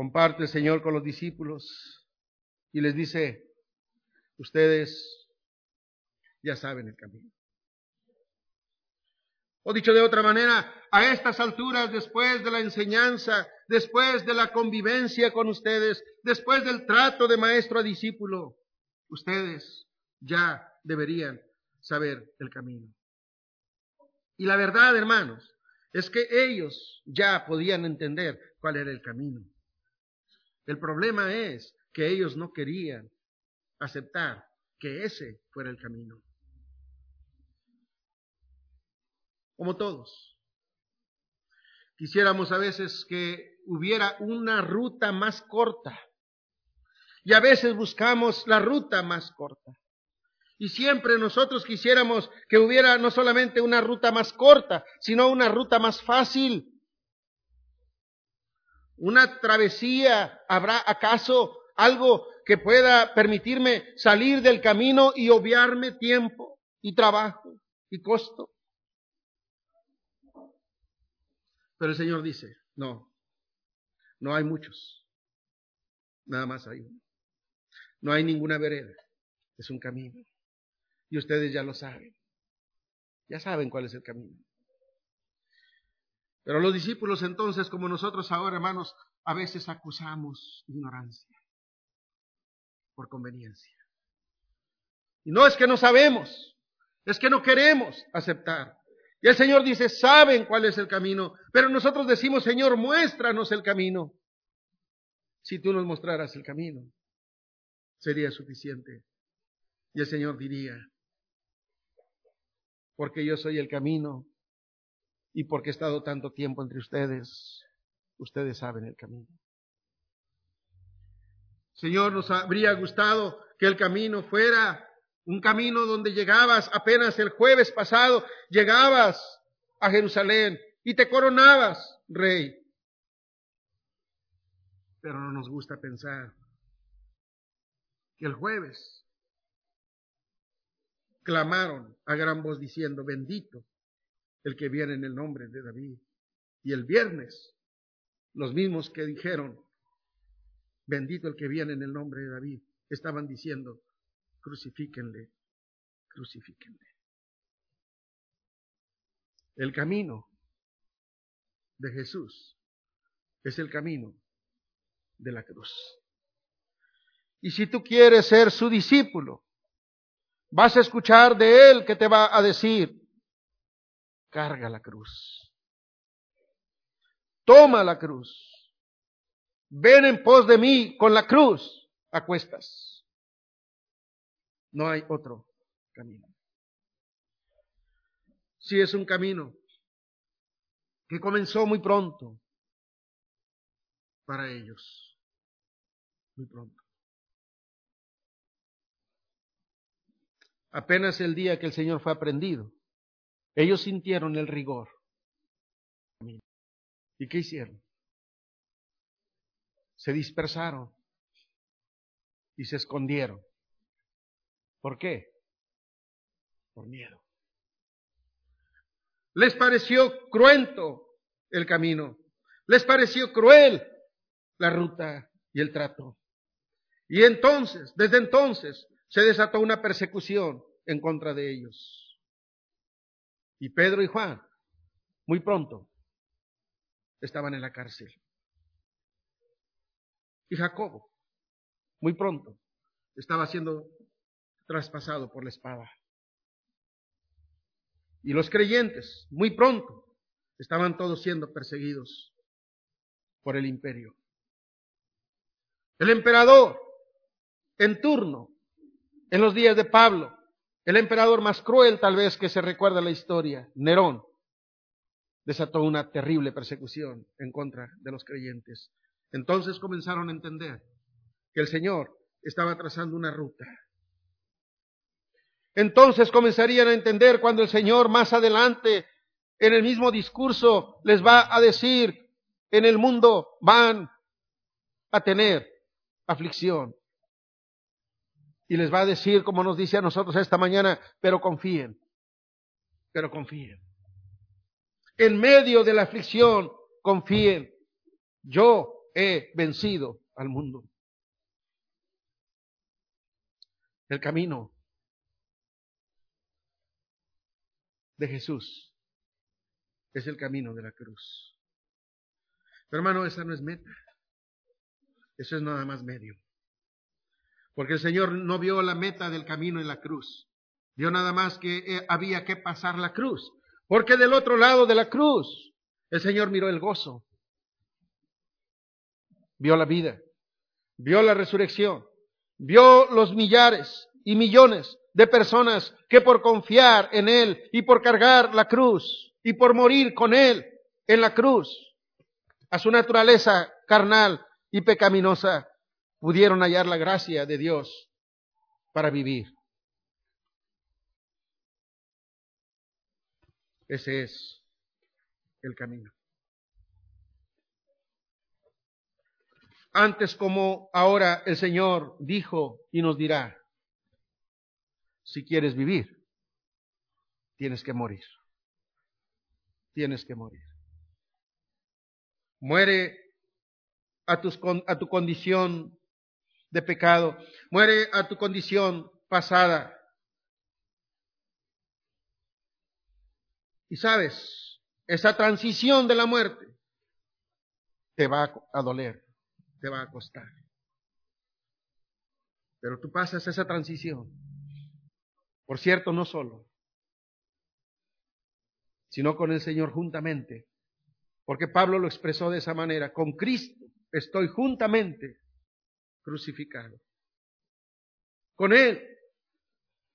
comparte el Señor con los discípulos y les dice, ustedes ya saben el camino. O dicho de otra manera, a estas alturas, después de la enseñanza, después de la convivencia con ustedes, después del trato de maestro a discípulo, ustedes ya deberían saber el camino. Y la verdad, hermanos, es que ellos ya podían entender cuál era el camino. El problema es que ellos no querían aceptar que ese fuera el camino. Como todos. Quisiéramos a veces que hubiera una ruta más corta. Y a veces buscamos la ruta más corta. Y siempre nosotros quisiéramos que hubiera no solamente una ruta más corta, sino una ruta más fácil, una travesía, ¿habrá acaso algo que pueda permitirme salir del camino y obviarme tiempo y trabajo y costo? Pero el Señor dice, no, no hay muchos, nada más hay uno. No hay ninguna vereda, es un camino. Y ustedes ya lo saben, ya saben cuál es el camino. Pero los discípulos entonces, como nosotros ahora, hermanos, a veces acusamos ignorancia por conveniencia. Y no es que no sabemos, es que no queremos aceptar. Y el Señor dice, saben cuál es el camino, pero nosotros decimos, Señor, muéstranos el camino. Si tú nos mostraras el camino, sería suficiente. Y el Señor diría, porque yo soy el camino, y porque he estado tanto tiempo entre ustedes, ustedes saben el camino. Señor, nos habría gustado que el camino fuera un camino donde llegabas apenas el jueves pasado, llegabas a Jerusalén y te coronabas, rey. Pero no nos gusta pensar el jueves clamaron a gran voz diciendo, bendito el que viene en el nombre de David. Y el viernes, los mismos que dijeron, bendito el que viene en el nombre de David, estaban diciendo, crucifíquenle, crucifíquenle. El camino de Jesús es el camino de la cruz. Y si tú quieres ser su discípulo, vas a escuchar de él que te va a decir, carga la cruz. Toma la cruz. Ven en pos de mí con la cruz a cuestas. No hay otro camino. Si es un camino que comenzó muy pronto para ellos. Muy pronto. Apenas el día que el Señor fue aprendido, ellos sintieron el rigor. ¿Y qué hicieron? Se dispersaron y se escondieron. ¿Por qué? Por miedo. Les pareció cruento el camino. Les pareció cruel la ruta y el trato. Y entonces, desde entonces, se desató una persecución en contra de ellos. Y Pedro y Juan, muy pronto, estaban en la cárcel. Y Jacobo, muy pronto, estaba siendo traspasado por la espada. Y los creyentes, muy pronto, estaban todos siendo perseguidos por el imperio. El emperador, en turno, en los días de Pablo, el emperador más cruel tal vez que se recuerda la historia, Nerón, desató una terrible persecución en contra de los creyentes. Entonces comenzaron a entender que el Señor estaba trazando una ruta. Entonces comenzarían a entender cuando el Señor más adelante en el mismo discurso les va a decir, en el mundo van a tener aflicción. Y les va a decir, como nos dice a nosotros esta mañana, pero confíen, pero confíen. En medio de la aflicción, confíen. Yo he vencido al mundo. El camino de Jesús es el camino de la cruz. Pero hermano, esa no es meta. Eso es nada más medio. Porque el Señor no vio la meta del camino en la cruz. Vio nada más que eh, había que pasar la cruz. Porque del otro lado de la cruz, el Señor miró el gozo. Vio la vida. Vio la resurrección. Vio los millares y millones de personas que por confiar en Él y por cargar la cruz y por morir con Él en la cruz, a su naturaleza carnal y pecaminosa, pudieron hallar la gracia de Dios para vivir. Ese es el camino. Antes como ahora el Señor dijo y nos dirá, si quieres vivir, tienes que morir. Tienes que morir. Muere a, a tu condición de pecado. Muere a tu condición pasada. Y sabes, esa transición de la muerte te va a doler, te va a costar. Pero tú pasas esa transición. Por cierto, no solo, sino con el Señor juntamente. Porque Pablo lo expresó de esa manera, con Cristo estoy juntamente crucificado. Con Él.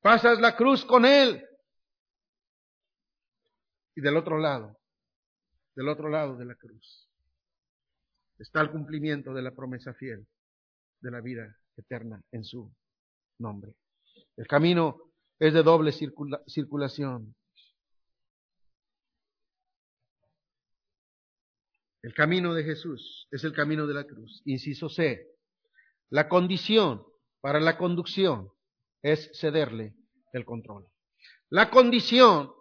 Pasas la cruz con Él. Y del otro lado, del otro lado de la cruz, está el cumplimiento de la promesa fiel de la vida eterna en su nombre. El camino es de doble circulación. El camino de Jesús es el camino de la cruz. Inciso C. La condición para la conducción es cederle el control. La condición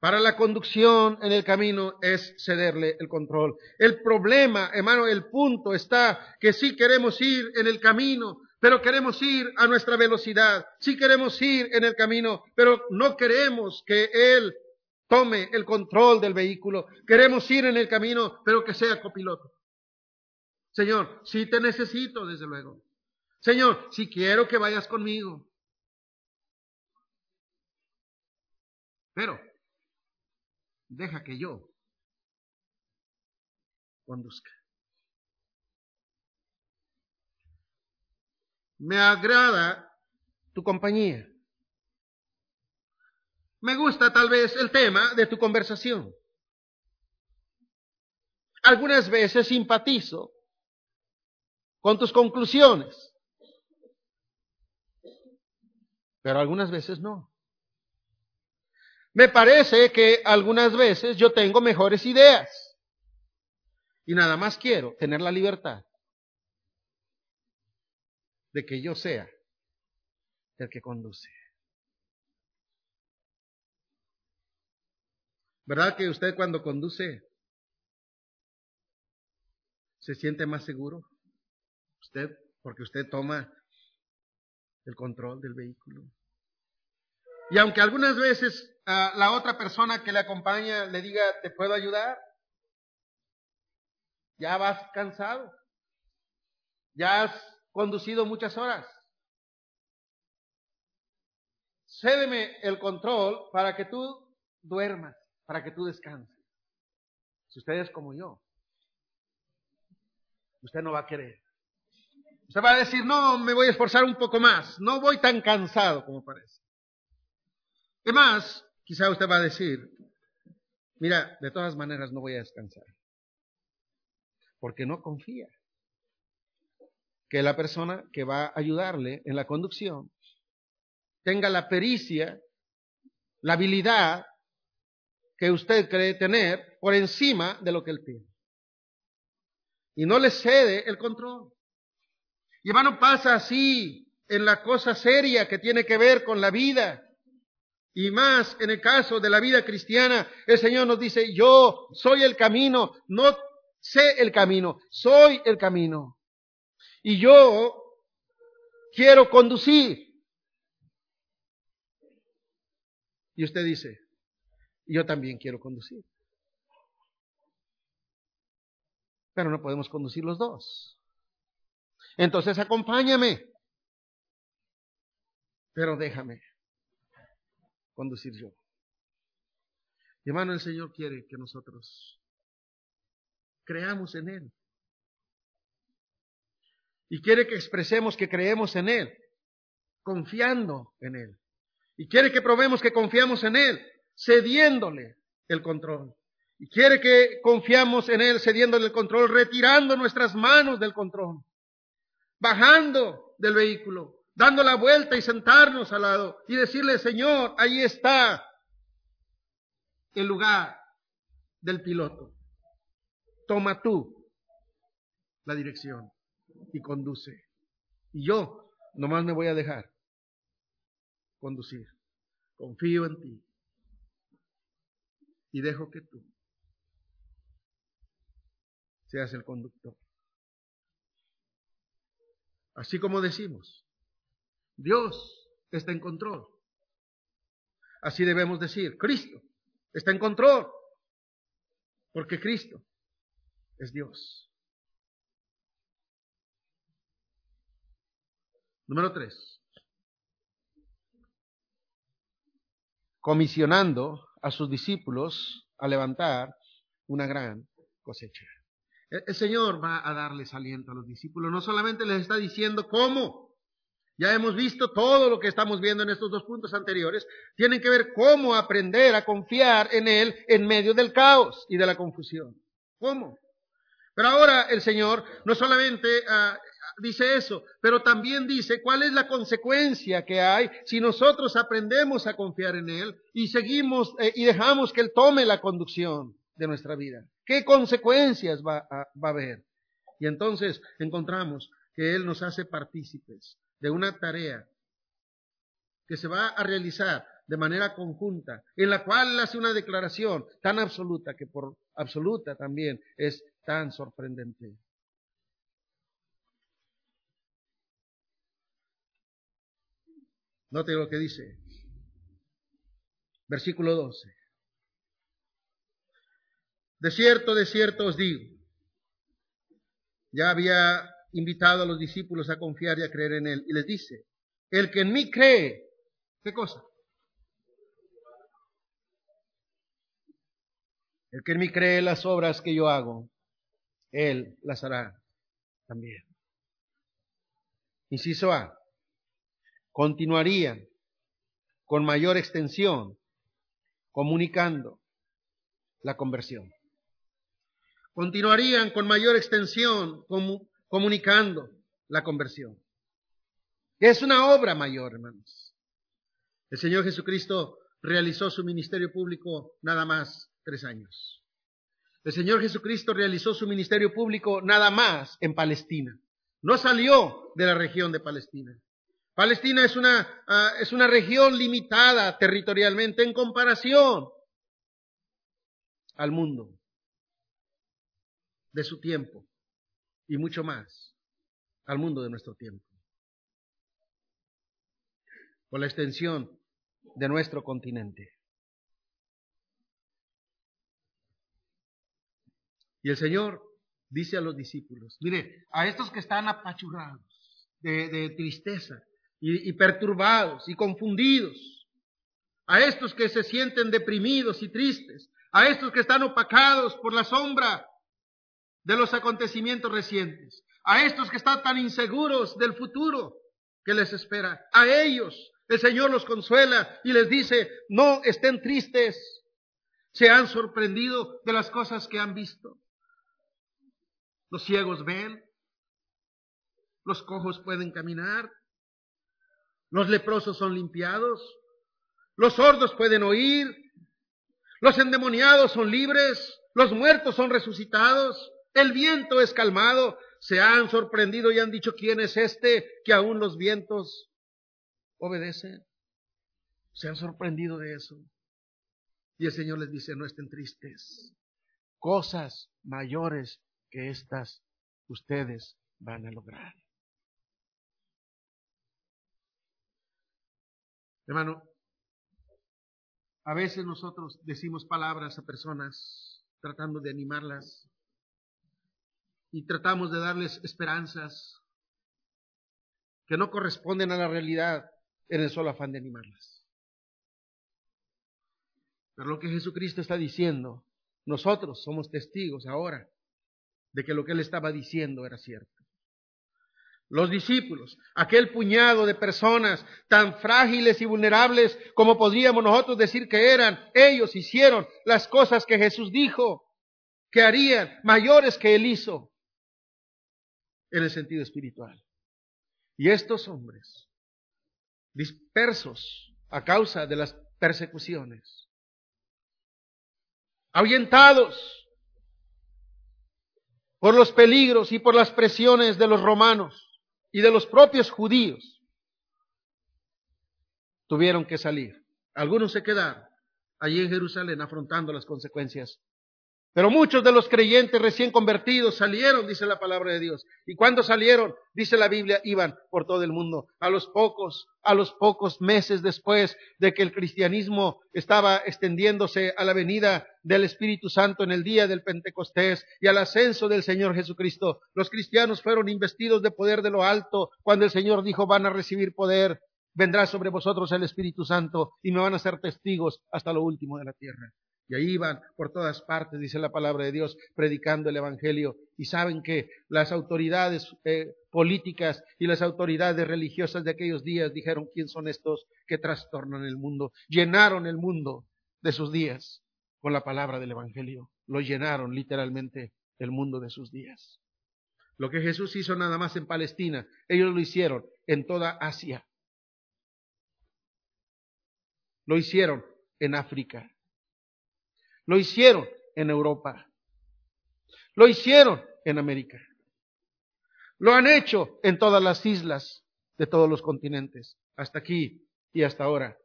para la conducción en el camino es cederle el control. El problema, hermano, el punto está que si queremos ir en el camino, pero queremos ir a nuestra velocidad. Si queremos ir en el camino, pero no queremos que Él tome el control del vehículo. Queremos ir en el camino, pero que sea copiloto. Señor, si te necesito, desde luego. Señor, si quiero que vayas conmigo. Pero, deja que yo conduzca. Me agrada tu compañía. Me gusta tal vez el tema de tu conversación. Algunas veces simpatizo con tus conclusiones, pero algunas veces no. Me parece que algunas veces yo tengo mejores ideas y nada más quiero tener la libertad de que yo sea el que conduce. ¿Verdad que usted cuando conduce se siente más seguro? Usted, porque usted toma el control del vehículo. Y aunque algunas veces a la otra persona que le acompaña le diga, ¿te puedo ayudar? Ya vas cansado. Ya has conducido muchas horas. Cédeme el control para que tú duermas, para que tú descanses. Si usted es como yo, usted no va a querer. Usted va a decir, no, me voy a esforzar un poco más, no voy tan cansado como parece. Además, quizá usted va a decir, mira, de todas maneras no voy a descansar, porque no confía que la persona que va a ayudarle en la conducción tenga la pericia, la habilidad que usted cree tener por encima de lo que él tiene. Y no le cede el control. Y hermano, pasa así en la cosa seria que tiene que ver con la vida. Y más en el caso de la vida cristiana, el Señor nos dice, yo soy el camino, no sé el camino, soy el camino. Y yo quiero conducir. Y usted dice, yo también quiero conducir. Pero no podemos conducir los dos. Entonces acompáñame. Pero déjame conducir yo. hermano, el Señor quiere que nosotros creamos en Él. Y quiere que expresemos que creemos en Él, confiando en Él. Y quiere que probemos que confiamos en Él, cediéndole el control. Y quiere que confiamos en Él, cediéndole el control, retirando nuestras manos del control, bajando del vehículo, dando la vuelta y sentarnos al lado y decirle, Señor, ahí está el lugar del piloto. Toma tú la dirección y conduce. Y yo nomás me voy a dejar conducir. Confío en ti. Y dejo que tú seas el conductor. Así como decimos, Dios está en control. Así debemos decir, Cristo está en control. Porque Cristo es Dios. Número tres. comisionando a sus discípulos a levantar una gran cosecha. El, Señor va a darles aliento a los discípulos, no solamente les está diciendo cómo, ya hemos visto todo lo que estamos viendo en estos dos puntos anteriores, tienen que ver cómo aprender a confiar en Él en medio del caos y de la confusión. ¿Cómo? Pero ahora el Señor no solamente uh, dice eso, pero también dice cuál es la consecuencia que hay si nosotros aprendemos a confiar en Él y seguimos eh, y dejamos que Él tome la conducción de nuestra vida. ¿Qué consecuencias va a, va a haber? Y entonces encontramos que Él nos hace partícipes de una tarea que se va a realizar de manera conjunta, en la cual hace una declaración tan absoluta que por absoluta también es tan sorprendente. Note lo que dice. Versículo 12. De cierto, de cierto os digo. Ya había invitado a los discípulos a confiar y a creer en Él. Y les dice, el que en mí cree, ¿qué cosa? El que en mí cree las obras que yo hago, Él las hará también. Inciso A continuarían con mayor extensión comunicando la conversión. Continuarían con mayor extensión comunicando la conversión. Es una obra mayor, hermanos. El Señor Jesucristo realizó su ministerio público nada más tres años. El Señor Jesucristo realizó su ministerio público nada más en Palestina. No salió de la región de Palestina. Palestina es una, ah, es una región limitada territorialmente en comparación al mundo de su tiempo y mucho más. al mundo de nuestro tiempo. Por la extensión de nuestro continente. Y el Señor dice a los discípulos, mire, a estos que están apachurrados, de, tristeza, y, perturbados y confundidos, a estos que se sienten deprimidos y tristes, a estos que están opacados por la sombra de los acontecimientos recientes, a estos que están tan inseguros del futuro que les espera, a ellos el Señor los consuela y les dice, no estén tristes, se han sorprendido de las cosas que han visto. Los ciegos ven, los cojos pueden caminar, los leprosos son limpiados, los sordos pueden oír, los endemoniados son libres, los muertos son resucitados, el viento es calmado, se han sorprendido y han dicho, ¿quién es este que aún los vientos obedecen? Se han sorprendido de eso. Y el Señor les dice, no estén tristes. Cosas mayores que estas ustedes van a lograr. Hermano, a veces nosotros decimos palabras a personas tratando de animarlas y tratamos de darles esperanzas que no corresponden a la realidad en el solo afán de animarlas. Pero lo que Jesucristo está diciendo, nosotros somos testigos ahora de que lo que él estaba diciendo era cierto los discípulos, aquel puñado de personas tan frágiles y vulnerables como podríamos nosotros decir que eran, ellos hicieron las cosas que Jesús dijo que harían, mayores que él hizo, en el sentido espiritual. Y estos hombres, dispersos a causa de las persecuciones, ahuyentados por los peligros y por las presiones de los romanos, y de los propios judíos tuvieron que salir. Algunos se quedaron allí en Jerusalén afrontando las consecuencias pero muchos de los creyentes recién convertidos salieron, dice la palabra de Dios. Y cuando salieron, dice la Biblia, iban por todo el mundo. A los pocos, a los pocos meses después de que el cristianismo estaba extendiéndose a la venida del Espíritu Santo en el día del Pentecostés y al ascenso del Señor Jesucristo, los cristianos fueron investidos de poder de lo alto cuando el Señor dijo van a recibir poder. Vendrá sobre vosotros el Espíritu Santo y me van a ser testigos hasta lo último de la tierra. Y ahí iban por todas partes, dice la palabra de Dios, predicando el Evangelio. Y saben que las autoridades eh, políticas y las autoridades religiosas de aquellos días dijeron, ¿quién son estos que trastornan el mundo? Llenaron el mundo de sus días con la palabra del Evangelio. Lo llenaron literalmente el mundo de sus días. Lo que Jesús hizo nada más en Palestina, ellos lo hicieron en toda Asia. Lo hicieron en África lo hicieron en Europa. Lo hicieron en América. Lo han hecho en todas las islas de todos los continentes, hasta aquí y hasta ahora.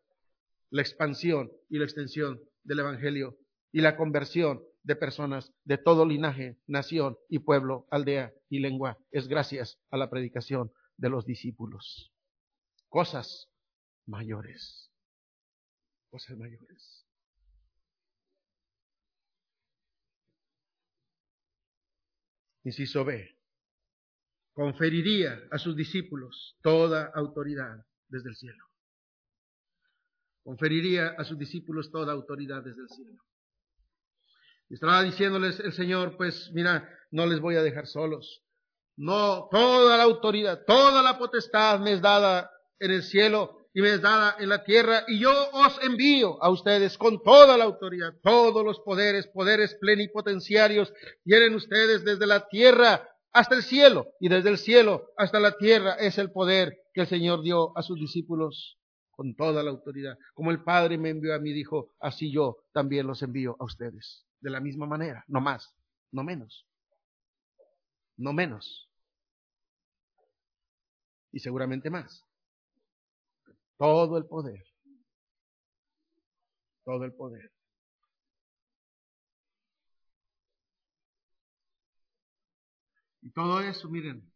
La expansión y la extensión del Evangelio y la conversión de personas de todo linaje, nación y pueblo, aldea y lengua es gracias a la predicación de los discípulos. Cosas mayores. Cosas mayores. Inciso B. Conferiría a sus discípulos toda autoridad desde el cielo. Conferiría a sus discípulos toda autoridad desde el cielo. estaba diciéndoles el Señor, pues mira, no les voy a dejar solos. No, toda la autoridad, toda la potestad me es dada en el cielo y me es dada en la tierra, y yo os envío a ustedes con toda la autoridad, todos los poderes, poderes plenipotenciarios, tienen ustedes desde la tierra hasta el cielo, y desde el cielo hasta la tierra es el poder que el Señor dio a sus discípulos con toda la autoridad. Como el Padre me envió a mí, dijo, así yo también los envío a ustedes. De la misma manera, no más, no menos. No menos. Y seguramente más. Todo el poder. Todo el poder. Y todo eso, miren,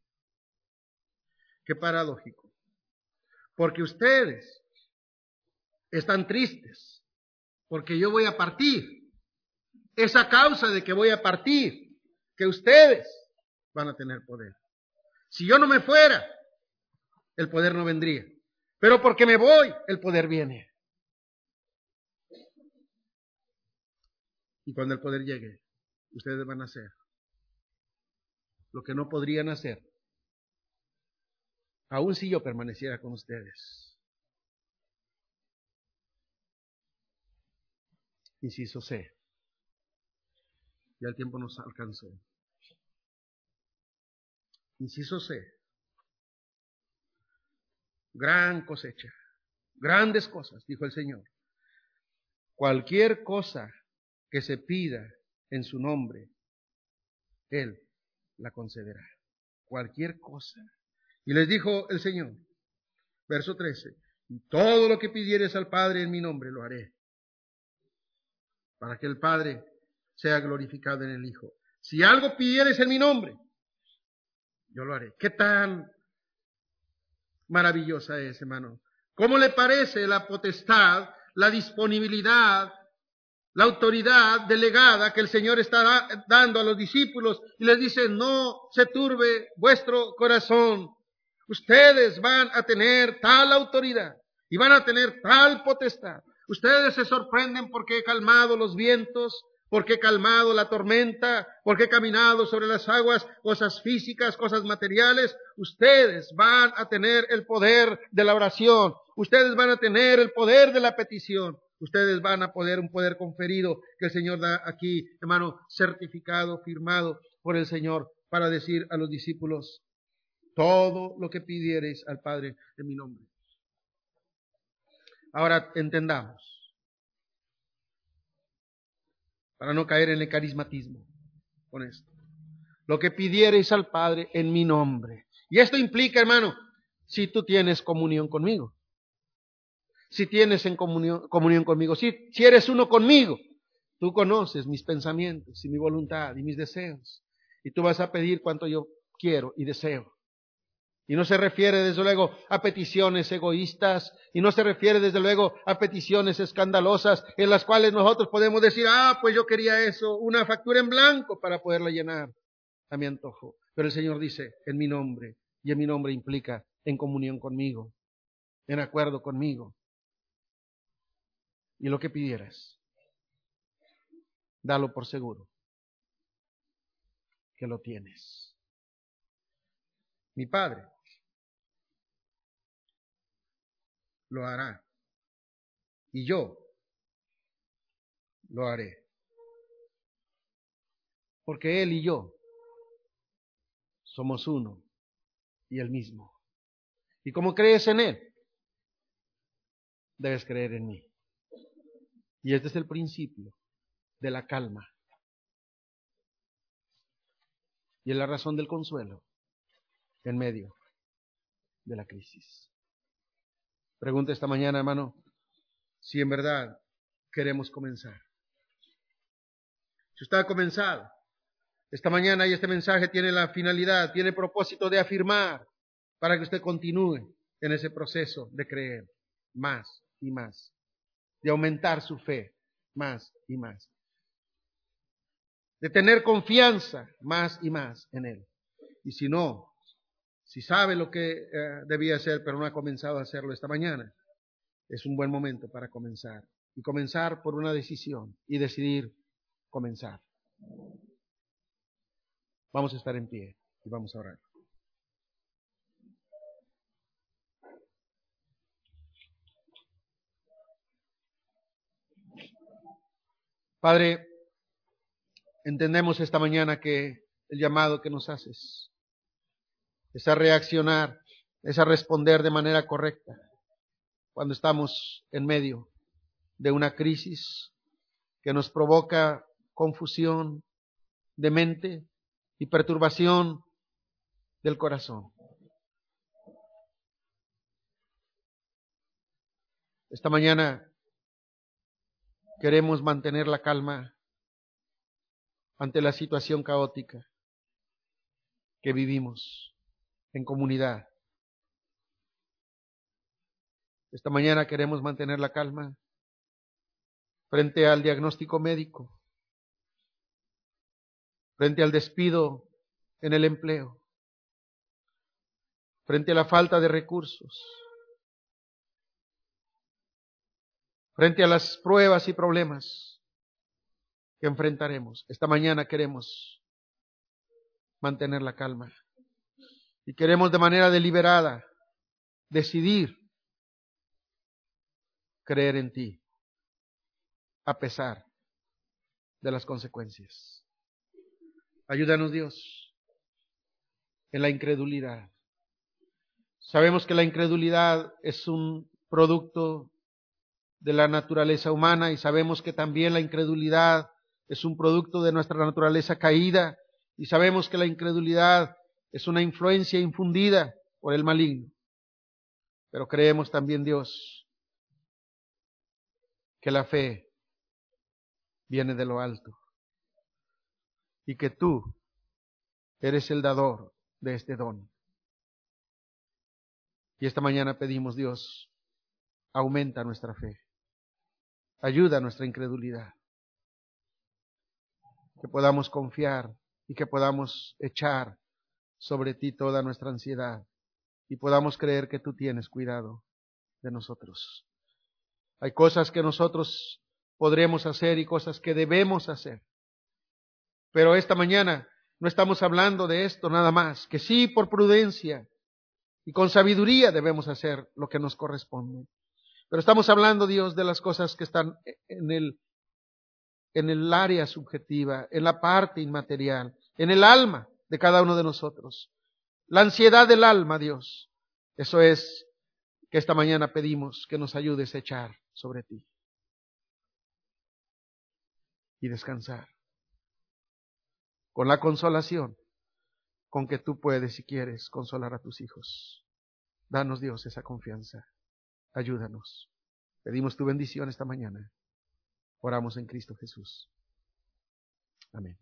Qué paradójico. Porque ustedes están tristes, porque yo voy a partir. Esa causa de que voy a partir, que ustedes van a tener poder. Si yo no me fuera, el poder no vendría. Pero porque me voy, el poder viene. Y cuando el poder llegue, ustedes van a hacer lo que no podrían hacer, aun si yo permaneciera con ustedes. Inciso C. Ya el tiempo nos alcanzó. Inciso C. Gran cosecha. Grandes cosas, dijo el Señor. Cualquier cosa que se pida en su nombre, Él la concederá. Cualquier cosa. Y les dijo el Señor, verso 13, y todo lo que pidieres al Padre en mi nombre lo haré, para que el Padre sea glorificado en el Hijo. Si algo pidieres en mi nombre, yo lo haré. ¿Qué tan maravillosa es, hermano? ¿Cómo le parece la potestad, la disponibilidad, la autoridad delegada que el Señor está dando a los discípulos y les dice, no se turbe vuestro corazón. Ustedes van a tener tal autoridad y van a tener tal potestad. Ustedes se sorprenden porque he calmado los vientos, porque he calmado la tormenta, porque he caminado sobre las aguas, cosas físicas, cosas materiales. Ustedes van a tener el poder de la oración. Ustedes van a tener el poder de la petición. Ustedes van a poder un poder conferido que el Señor da aquí, hermano, certificado, firmado por el Señor, para decir a los discípulos, todo lo que pidiereis al Padre en mi nombre. Ahora entendamos, para no caer en el carismatismo con esto. Lo que pidiereis al Padre en mi nombre. Y esto implica, hermano, si tú tienes comunión conmigo si tienes en comunión, conmigo, si, si eres uno conmigo, tú conoces mis pensamientos y mi voluntad y mis deseos. Y tú vas a pedir cuanto yo quiero y deseo. Y no se refiere desde luego a peticiones egoístas y no se refiere desde luego a peticiones escandalosas en las cuales nosotros podemos decir, ah, pues yo quería eso, una factura en blanco para poderla llenar a mi antojo. Pero el Señor dice, en mi nombre, y en mi nombre implica en comunión conmigo, en acuerdo conmigo y lo que pidieras, dalo por seguro que lo tienes. Mi Padre lo hará y yo lo haré. Porque Él y yo somos uno y el mismo. Y como crees en Él, debes creer en mí. Y este es el principio de la calma. Y es la razón del consuelo en medio de la crisis. Pregunta esta mañana, hermano, si en verdad queremos comenzar. Si usted ha comenzado, esta mañana y este mensaje tiene la finalidad, tiene el propósito de afirmar para que usted continúe en ese proceso de creer más y más de aumentar su fe más y más, de tener confianza más y más en Él. Y si no, si sabe lo que eh, debía hacer, pero no ha comenzado a hacerlo esta mañana, es un buen momento para comenzar. Y comenzar por una decisión y decidir comenzar. Vamos a estar en pie y vamos a orar. Padre, entendemos esta mañana que el llamado que nos haces es a reaccionar, es a responder de manera correcta cuando estamos en medio de una crisis que nos provoca confusión de mente y perturbación del corazón. Esta mañana queremos mantener la calma ante la situación caótica que vivimos en comunidad Esta mañana queremos mantener la calma frente al diagnóstico médico, frente al despido en el empleo, frente a la falta de recursos, frente a las pruebas y problemas que enfrentaremos. Esta mañana queremos mantener la calma y queremos de manera deliberada decidir creer en ti a pesar de las consecuencias. Ayúdanos Dios en la incredulidad. Sabemos que la incredulidad es un producto de la naturaleza humana y sabemos que también la incredulidad es un producto de nuestra naturaleza caída y sabemos que la incredulidad es una influencia infundida por el maligno. Pero creemos también, Dios, que la fe viene de lo alto y que tú eres el dador de este don. Y esta mañana pedimos, Dios, aumenta nuestra fe, ayuda nuestra incredulidad, que podamos confiar y que podamos echar sobre ti toda nuestra ansiedad y podamos creer que tú tienes cuidado de nosotros. Hay cosas que nosotros podremos hacer y cosas que debemos hacer. Pero esta mañana no estamos hablando de esto nada más, que sí por prudencia y con sabiduría debemos hacer lo que nos corresponde. Pero estamos hablando, Dios, de las cosas que están en el, en el área subjetiva, en la parte inmaterial, en el alma de cada uno de nosotros. La ansiedad del alma, Dios. Eso es que esta mañana pedimos que nos ayudes a echar sobre ti y descansar con la consolación con que tú puedes, si quieres, consolar a tus hijos. Danos, Dios, esa confianza. Ayúdanos. Pedimos tu bendición esta mañana. Oramos en Cristo Jesús. Amén.